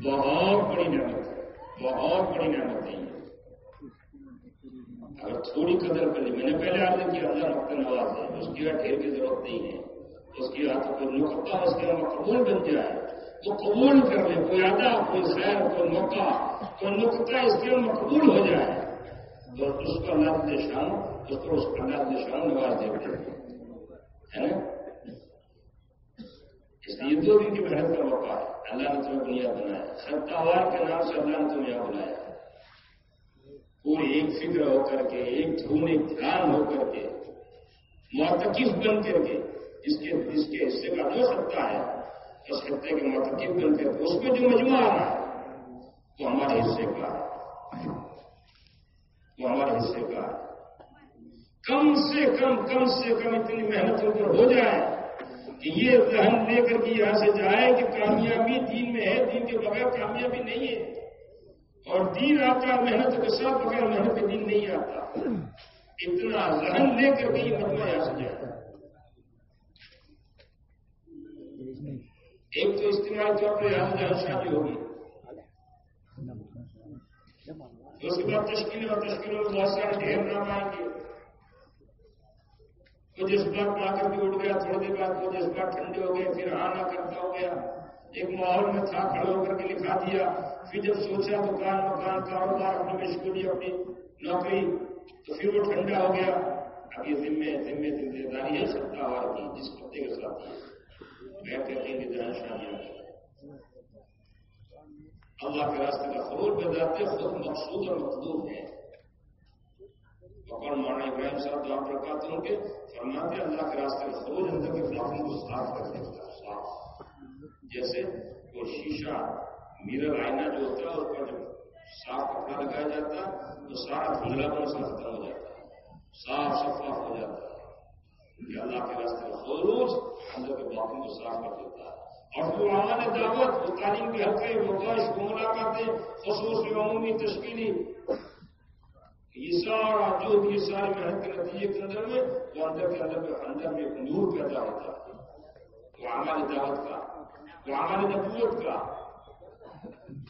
بہت بڑی نعمت ہے بہت بڑی نعمت ہے اگر تھوڑی قدر کر لی، میں نے پہلے آدمی کیا، اللہ رکھتے نواز ہے، اس کی ڈھیر کی ضرورت نہیں ہے۔ اس کی ہاتھ کوئی نقطہ اس کے قبول بن جائے وہ قبول کر لے، کوئی ادا، کوئی خیر، کوئی موقع، کوئی نقطہ اس کے مقبول ہو جائے۔ تو اس کو اللہ کے شان اس کو اس کو اللہ کے شان نواز دیتے ہے نا کی محنت کا موقع ہے۔ اللہ نے تمہیں دنیا بنایا ستاوار کے نام سے اللہ نے تمہیں یہاں بنایا پوری ایک فکر ہو کر کے، ایک دھون ایک دھیان ہو کر کے معتکف بن کر کے اس کے اس کے حصے کا جو سکتا ہے۔ اس خطے کے معتکف بن کر کے اس میں جو مجموعہ آ رہا ہے، وہ ہمارے حصے کا ہے۔ وہ ہمارے حصے کا ہے۔ کم سے کم کم سے کم اتنی محنت پر ہو جائے۔ کہ یہ ذہن لے کر کے یہاں سے جائے کہ کامیابی دین میں ہے، دین کے بغیر کامیابی نہیں ہے۔ اور دین آتا محنت کے ساتھ بغیر محنت کے دین نہیں آتا۔ اتنا ذہن لے کر کے یہ مجموعہ یہاں سے جائے۔ ایک تو استعمال طور پر یہاں جہاں شادی ہوگی۔ اس کے بعد تشکیلیں اور تشکیلوں میں بہت سارے ڈھیر نام آئیں گے۔ وہ جذبات پا کر کے اٹھ گیا تھوڑی دیر بعد وہ جذبات ٹھنڈے ہو گئے، پھر آنا کرتا ہو گیا۔ ایک ماحول میں تھا کھڑے ہو کر کے لکھا دیا۔ پھر جب سوچا دکان مکان کاروبار اپنی مشغولی اپنی نوکری، تو پھر وہ ٹھنڈا ہو گیا۔ اب یہ ذمے ذمے ذمہ داری ہے ستا اور کی، جس پتے کے ساتھ میں کہتے ہیں کہ جہاں شادیاں اللہ کے راستے کا خروج میں خود مقصود اور مطلوب ہے۔ اور مولانا ابراہیم صاحب دعا پرکاتے ہوں کہ فرماتے اللہ کے راستے میں خروج اندر کے باقی کو صاف کر دیتا صاف جیسے وہ شیشہ میرر آئینہ جو ہوتا ہے، اس پر جب صاف کپڑا لگایا جاتا ہے، تو سارا دھندلا پر ختم ہو جاتا ہے۔ صاف شفاف ہو جاتا ہے۔ کہ اللہ کے راستے میں خروج اندر کے باقی کو صاف کر دیتا ہے۔ اور جو عمل دعوت، وہ تعلیم کے حلقے وہ گوش وہ ملاقاتیں خصوصی عمومی تشکیلی یہ سارا جو یہ ساری محنت کے نتیجے اندر میں وہ اندر کے اندر اندر میں ایک نور پیدا ہوتا ہے، وہ ہماری دعوت کا، وہ ہماری نبوت کا۔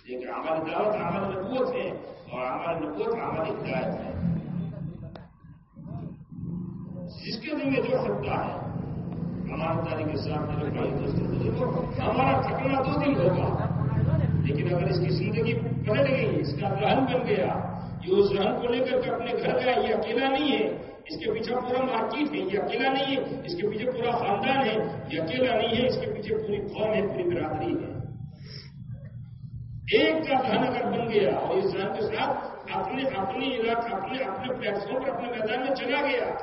ایک ہماری دعوت ہماری نبوت ہے، اور ہماری نبوت ہماری ہدایت ہے۔ جس کے دن میں جو سکتا ہے ہمارے تاریخ کے ساتھ بھائی ہمارا تھکنا دو دن ہوگا، لیکن اگر اس کی زندگی پلٹ گئی، اس کا گرہن بن گیا یہ اس کو لے کر کے اپنے گھر گیا یہ اکیلا نہیں ہے۔ اس کے پیچھے پورا مارکیٹ ہے، یہ اکیلا نہیں ہے۔ اس کے پیچھے پورا خاندان ہے، یہ اکیلا نہیں ہے۔ اس کے پیچھے پوری قوم ہے، پوری برادری ہے۔ ایک کا دھن اگر بن گیا اور اس دھن کے ساتھ اپنے، اپنی علاقہ اپنے اپنے پلیٹ فارم پر اپنے میدان میں چلا گیا،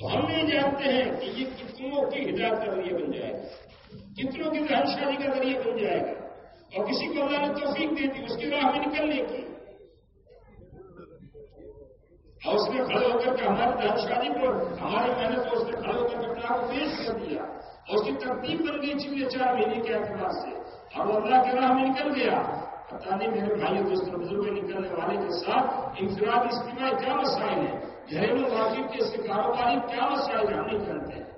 تو ہم نہیں جانتے ہیں کہ یہ کتنوں کی ہدایت کا ذریعہ بن جائے گا۔ کتنوں کی دہن شادی کا ذریعہ بن جائے گا۔ اور کسی کو اللہ نے توفیق دے دی اس کی راہ میں نکلنے کی۔ اور اس نے کھڑے ہو کر کے ہماری دہن شادی پر ہماری محنت کو اس نے کھڑے ہو کر کے اپنے آپ کو پیش کر دیا۔ اور اس کی ترتیب بن گئی چلے چار مہینے کے اعتبار سے۔ اور اللہ کے راہ میں نکل گیا۔ پتا نہیں میرے بھائی دوستوں بزرگ نکلنے والے کے ساتھ انفراد اجتماعی کیا مسائل ہیں؟ گھریلو مارکیٹ کے اس کے کاروباری کیا مسائل ہم نہیں کرتے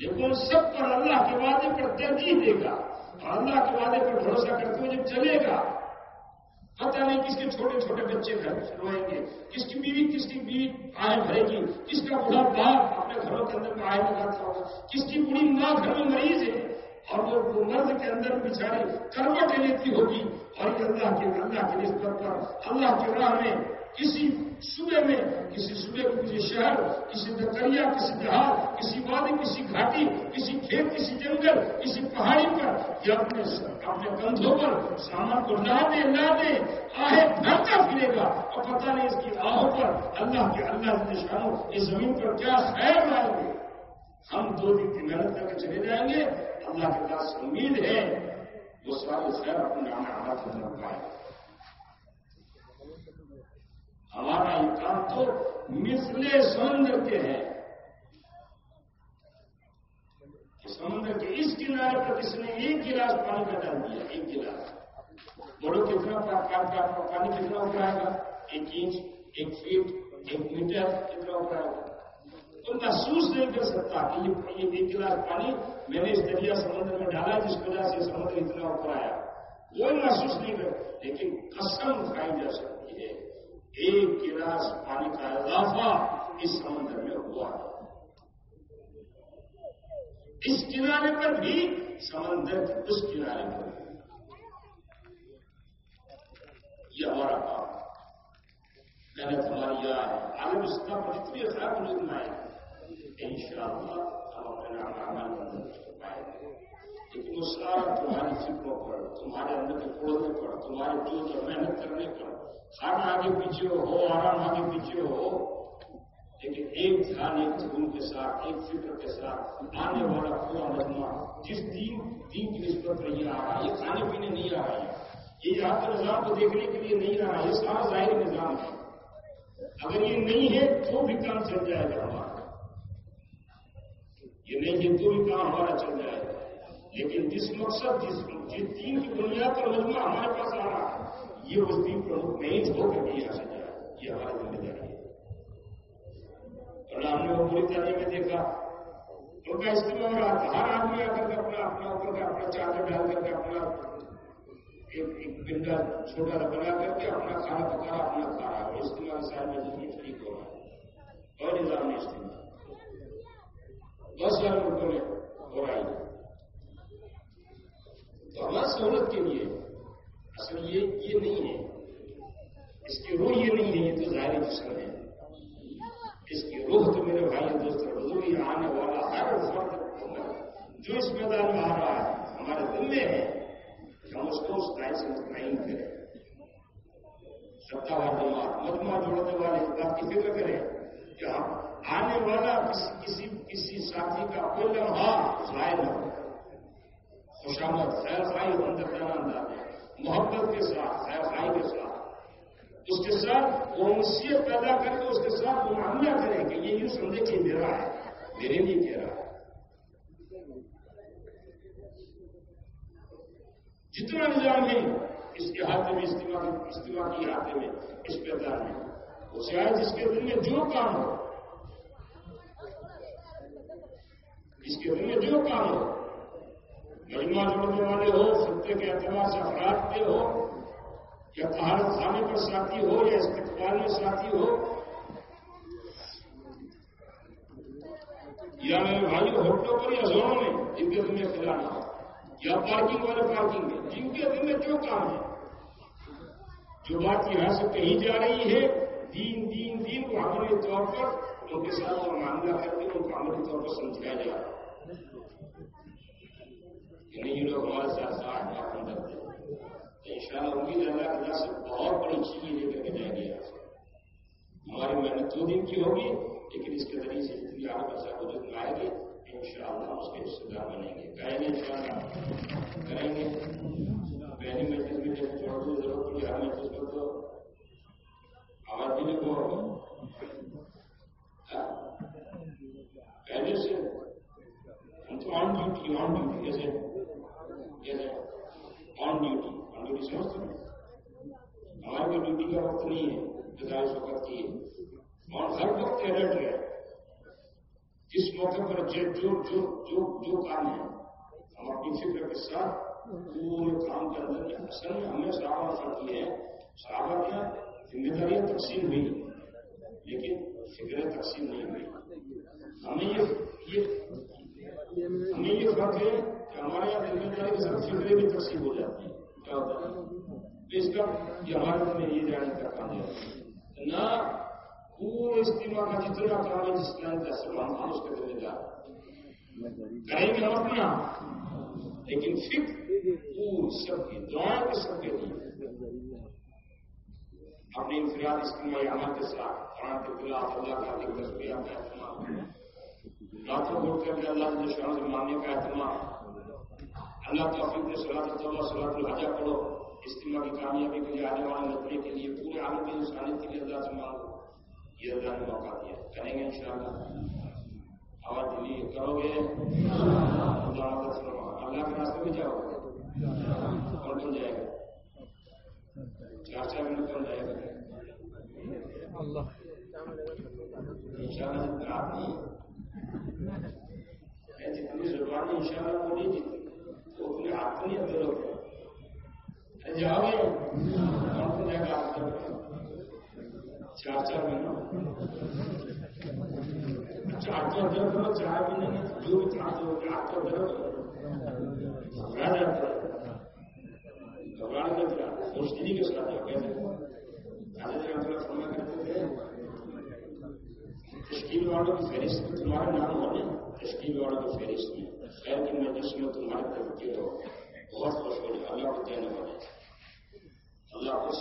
لیکن سب پر اللہ کے وعدے پر ترجیح دے گا۔ اور اللہ کے وعدے پر بھروسہ کرتے ہوئے جب چلے گا پتہ نہیں کس کے چھوٹے چھوٹے بچے گھر روئیں گے، کس کی بیوی، کس کی بیوی آئے بھرے گی، کس کا بڑھا باپ اپنے گھروں کے اندر میں آئے لگاتا ہوگا کس کی بڑی ماں گھر میں مریض ہے۔ اور وہ مرد کے اندر بچاری کروٹ لیتی ہوگی، اور اللہ کے اللہ کے نسبت پر، اللہ کے راہ میں کسی صبح میں، کسی صبح کو کسی شہر، کسی دریا کسی دیہات کسی وادی، کسی گھاٹی، کسی کھیت، کسی جنگل، کسی پہاڑی پر یا اپنے اپنے کندھوں پر سامان کو لا دے لا دے، آہے بھرتا پھرے گا۔ اور پتہ نہیں اس کی آہوں پر اللہ کے اللہ کے نشانوں، اس زمین پر کیا خیر لائیں گے۔ ہم دو دن کی محنت کر کے چلے جائیں گے۔ اللہ کے پاس امید ہے۔ وہ سارے خیر اپنے نام ہاتھ میں پائے ہمارا یہ کام تو مسلے سمندر کے ہیں۔ سمندر کے اس کنارے پر کسی نے ایک گلاس پانی کا ڈال دیا، ایک گلاس۔ بڑوں کتنا پانی کتنا اٹھائے گا؟ ایک انچ، ایک فیٹ ایک میٹر کتنا اٹھائے گا؟ تو محسوس نہیں کر سکتا کہ یہ ایک گلاس پانی میں نے اس دریا سمندر میں ڈالا جس وجہ سے سمندر اتنا اوپر آیا وہ محسوس نہیں کر لیکن قسم کھائی جا سکتی ہے۔ ایک گلاس پانی کا اضافہ اس سمندر میں ہوا۔ ہے اس کنارے پر بھی سمندر کے اس کنارے پر بھی۔ یہ ہمارا کام۔ محنت ہماری یہاں ہے آگے اس کا پر خراب وجود میں آئے ان شاء اللہ ہم اپنے نام پائیں گے لیکن وہ سارا تمہاری فکروں پر، تمہارے اندر کے کھولنے پر، تمہارے جو محنت کرنے پر۔ کھانا آگے پیچھے ہو، آرام آگے پیچھے ہو، لیکن ایک دھیان، ایک جھوم کے ساتھ، ایک فکر کے ساتھ آنے والا پورا مجموعہ، جس دین دین کی نسبت پر یہ آ رہا ہے یہ کھانے پینے نہیں آ رہا ہے یہ یہاں کے نظام کو دیکھنے کے لیے نہیں رہا، یہ سارا ظاہری نظام ہے۔ اگر یہ نہیں ہے تو بھی کام چل جائے گا ہمارا۔ یہ نہیں ہے تو بھی کام ہمارا چل جائے گا۔ لیکن جس مقصد، جس جس دین کی بنیاد پر مجموعہ ہمارے پاس آ رہا ہے، یہ اس دین پر نہیں ہو کر کے یہاں سے جائے یہ ہماری ذمہ داری ہے۔ اور ہم نے وہ پوری تعلیم میں دیکھا ان کا استعمال ہو رہا تھا ہر آدمی آ کر کے اپنا اپنا اوپر کا اپنا چادر ڈال کر کے اپنا ایک پنڈا چھوٹا سا بنا کر کے اپنا کھانا پکا رہا اپنا کھا رہا ہے استعمال سال میں جتنی ٹھیک ہو رہا ہے اور نظام نہیں استعمال دس ہزار ملکوں میں ہو رہا ہے تو ہماری سہولت کے لیے اصل یہ یہ نہیں ہے۔ اس کی روح یہ نہیں ہے یہ تو ظاہری جسم ہے۔ اس کی روح تو میرے بھائی دوست حضور یہ آنے والا ہر فرد جو اس میدان میں آ رہا ہے، ہمارے دل میں ہے، کہ ہم اس کو اس ٹائم سے مطمئن کریں۔ ستا والے مجموعہ جوڑنے والے اس بات کی فکر کریں کہ ہم آنے والا کسی کسی ساتھی کا کوئی لمحہ ظاہر نہ ہو۔ خوشامد خیر خائی اندر جانا انداز محبت کے ساتھ خیر خائی کے ساتھ۔ اس کے ساتھ وہ انسیت پیدا کر کے اس کے ساتھ وہ معاملہ کرے کہ یہ یوں سمجھے کہ میرا ہے، میرے لیے کہہ رہا ہے۔ جتنا نظام ہے اس کے ہاتھ میں استعمال کی ہاتھ میں اس پیدار میں وہ شاید جس کے دل میں جو کام ہو، اس کے دل میں جو کام ہو مجموعہ جوڑنے والے ہو خطے کے اعتبار سے افراد پہ ہو یا تہارت خانے پر ساتھی ہو یا استقبال میں ساتھی ہو، یا میرے بھائی ہوٹلوں پر یا زونوں میں جن کے دن میں کھلانا ہو، یا پارکنگ والے پارکنگ میں، جن کے دن میں جو کام ہے۔ جو بات یہاں سے کہیں جا رہی ہے، دین دین دین کو عملی طور پر ان کے ساتھ معاملہ کر کے ان کو عملی طور پر سمجھایا جا رہا ہے۔ یعنی یہ لوگ ہمارے ساتھ ساتھ لاکھ اندر تھے۔ تو ان شاء اللہ امید اللہ کے سے بہت بڑی چیزیں لے کر کے جائیں گے۔ یہاں ہماری محنت دو دن کی ہوگی، لیکن اس کے ذریعے سے جتنی آپ آگے بچہ وجود میں آئے گی ان شاء اللہ اس کے رشتے دار بنیں گے۔ کہیں گے ان شاء اللہ کریں گے۔ پہلی محنت میں جب چھوڑ دو ضرورت پڑی ہر محنت کر دو آواز دینے کو ہاں؟ پہلے سے ہم تو آن ڈیوٹی آن ڈیوٹی جیسے آن ڈیوٹی آن ڈیوٹی سمجھتے ہیں ہماری کوئی ڈیوٹی کا وقت نہیں ہے گزارش وقت کی ہے اور ہر وقت الرٹ ہے جس موقع پر جو جو جو جو جو کام ہے ہم اپنی فکر کے ساتھ پورے کام کے اندر اصل میں ہمیں صحابہ فرق کی ہے صحابہ کیا ذمہ داریاں تقسیم ہوئی لیکن فکریں تقسیم نہیں ہوئی ہمیں یہ ہمیں یہ فرق ہے کہ ہمارے یہاں ذمہ داری کے ساتھ فکریں بھی تقسیم ہو جاتی ہیں کیا ہوتا ہے اس کا یہ ہمارے میں یہ جانے کا کام ہے نہ پورے استعمال کا جتنا کام ہے جس کے اندر سب ہم اس کے ذمہ دار کریں گے ہم اپنا لیکن فکر پور سب کی دعائیں کے سب کے لیے اپنے انفراد استعمال عمل کے ساتھ قرآن کے خلاف اللہ کا دل تصویر کا اہتمام راتوں کو کر کے اللہ کے شان ماننے کا اہتمام۔ اللہ توفیق نے سلاد اللہ سلاد الحجہ پڑھو۔ استعمال کی کامیابی کے لیے، آنے والے نتنے کے لیے، پورے عالم کی انسانیت کے لیے اللہ سے مانگو۔ یہ اللہ نے موقع دیا۔ کریں گے انشاءاللہ۔ آواز دلی کرو گے؟ اللہ کے راستے میں جاؤ۔ گے اور بن جائے گا؟ چار چار منٹ بن جائے گا؟ ان شاء اللہ آپ جتنی زبان ان شاء اللہ وہ نہیں جتنی تو اپنے ہاتھ نہیں اندر ہوتے جاؤ گے کون کو جائے گا چار چار مہینوں چار چار دن کرو چار مہینے جو بھی چار دو چار چار دن گھبرا جاتا ہے گھبراہ نہیں جاتا سوچتی کے ساتھ جاؤ کیسے تشکیل والوں کی فہرست میں تمہارا نام ہو گیا تشکیل والوں کی فہرست میں خیر کی مجلس میں تمہارے تفکیر ہو بہت خوش ہو گیا اللہ کو دینے والے اللہ خوش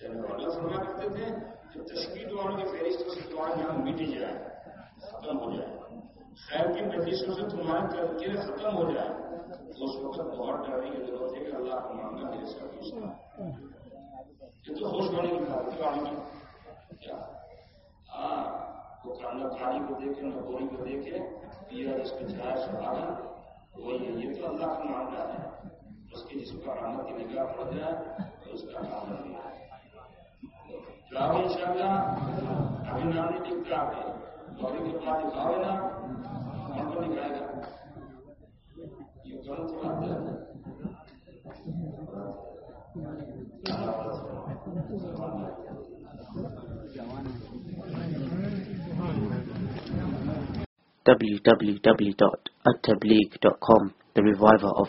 دینے والا فرما کرتے تھے کہ تشکیل والوں کی فہرست سے تمہارا نام مٹ جائے ختم ہو جائے خیر کی مجلسوں سے تمہارا تفکیر ختم ہو جائے اس وقت بہت ڈرنے کی ضرورت ہے کہ اللہ کا معاملہ میرے ساتھ یہ تو خوش ہونے کی بات کیا ہاں وہ کھانا کھانے کو دیکھے نہ کو دیکھے پیا اس کو چاہے سنبھالا وہی ہے یہ تو اللہ کا معاملہ ہے۔ اس کی جس پر رحمت کی نگاہ پڑ جائے تو اس کا کام نہیں ہے۔ جاؤ ان شاء اللہ ابھی نام نہیں دکھتا آپ بوری کے بعد دکھاؤ نا، ہم کو دکھائے گا۔ یہ کرو تھوڑا www.attableek.com The Reviver of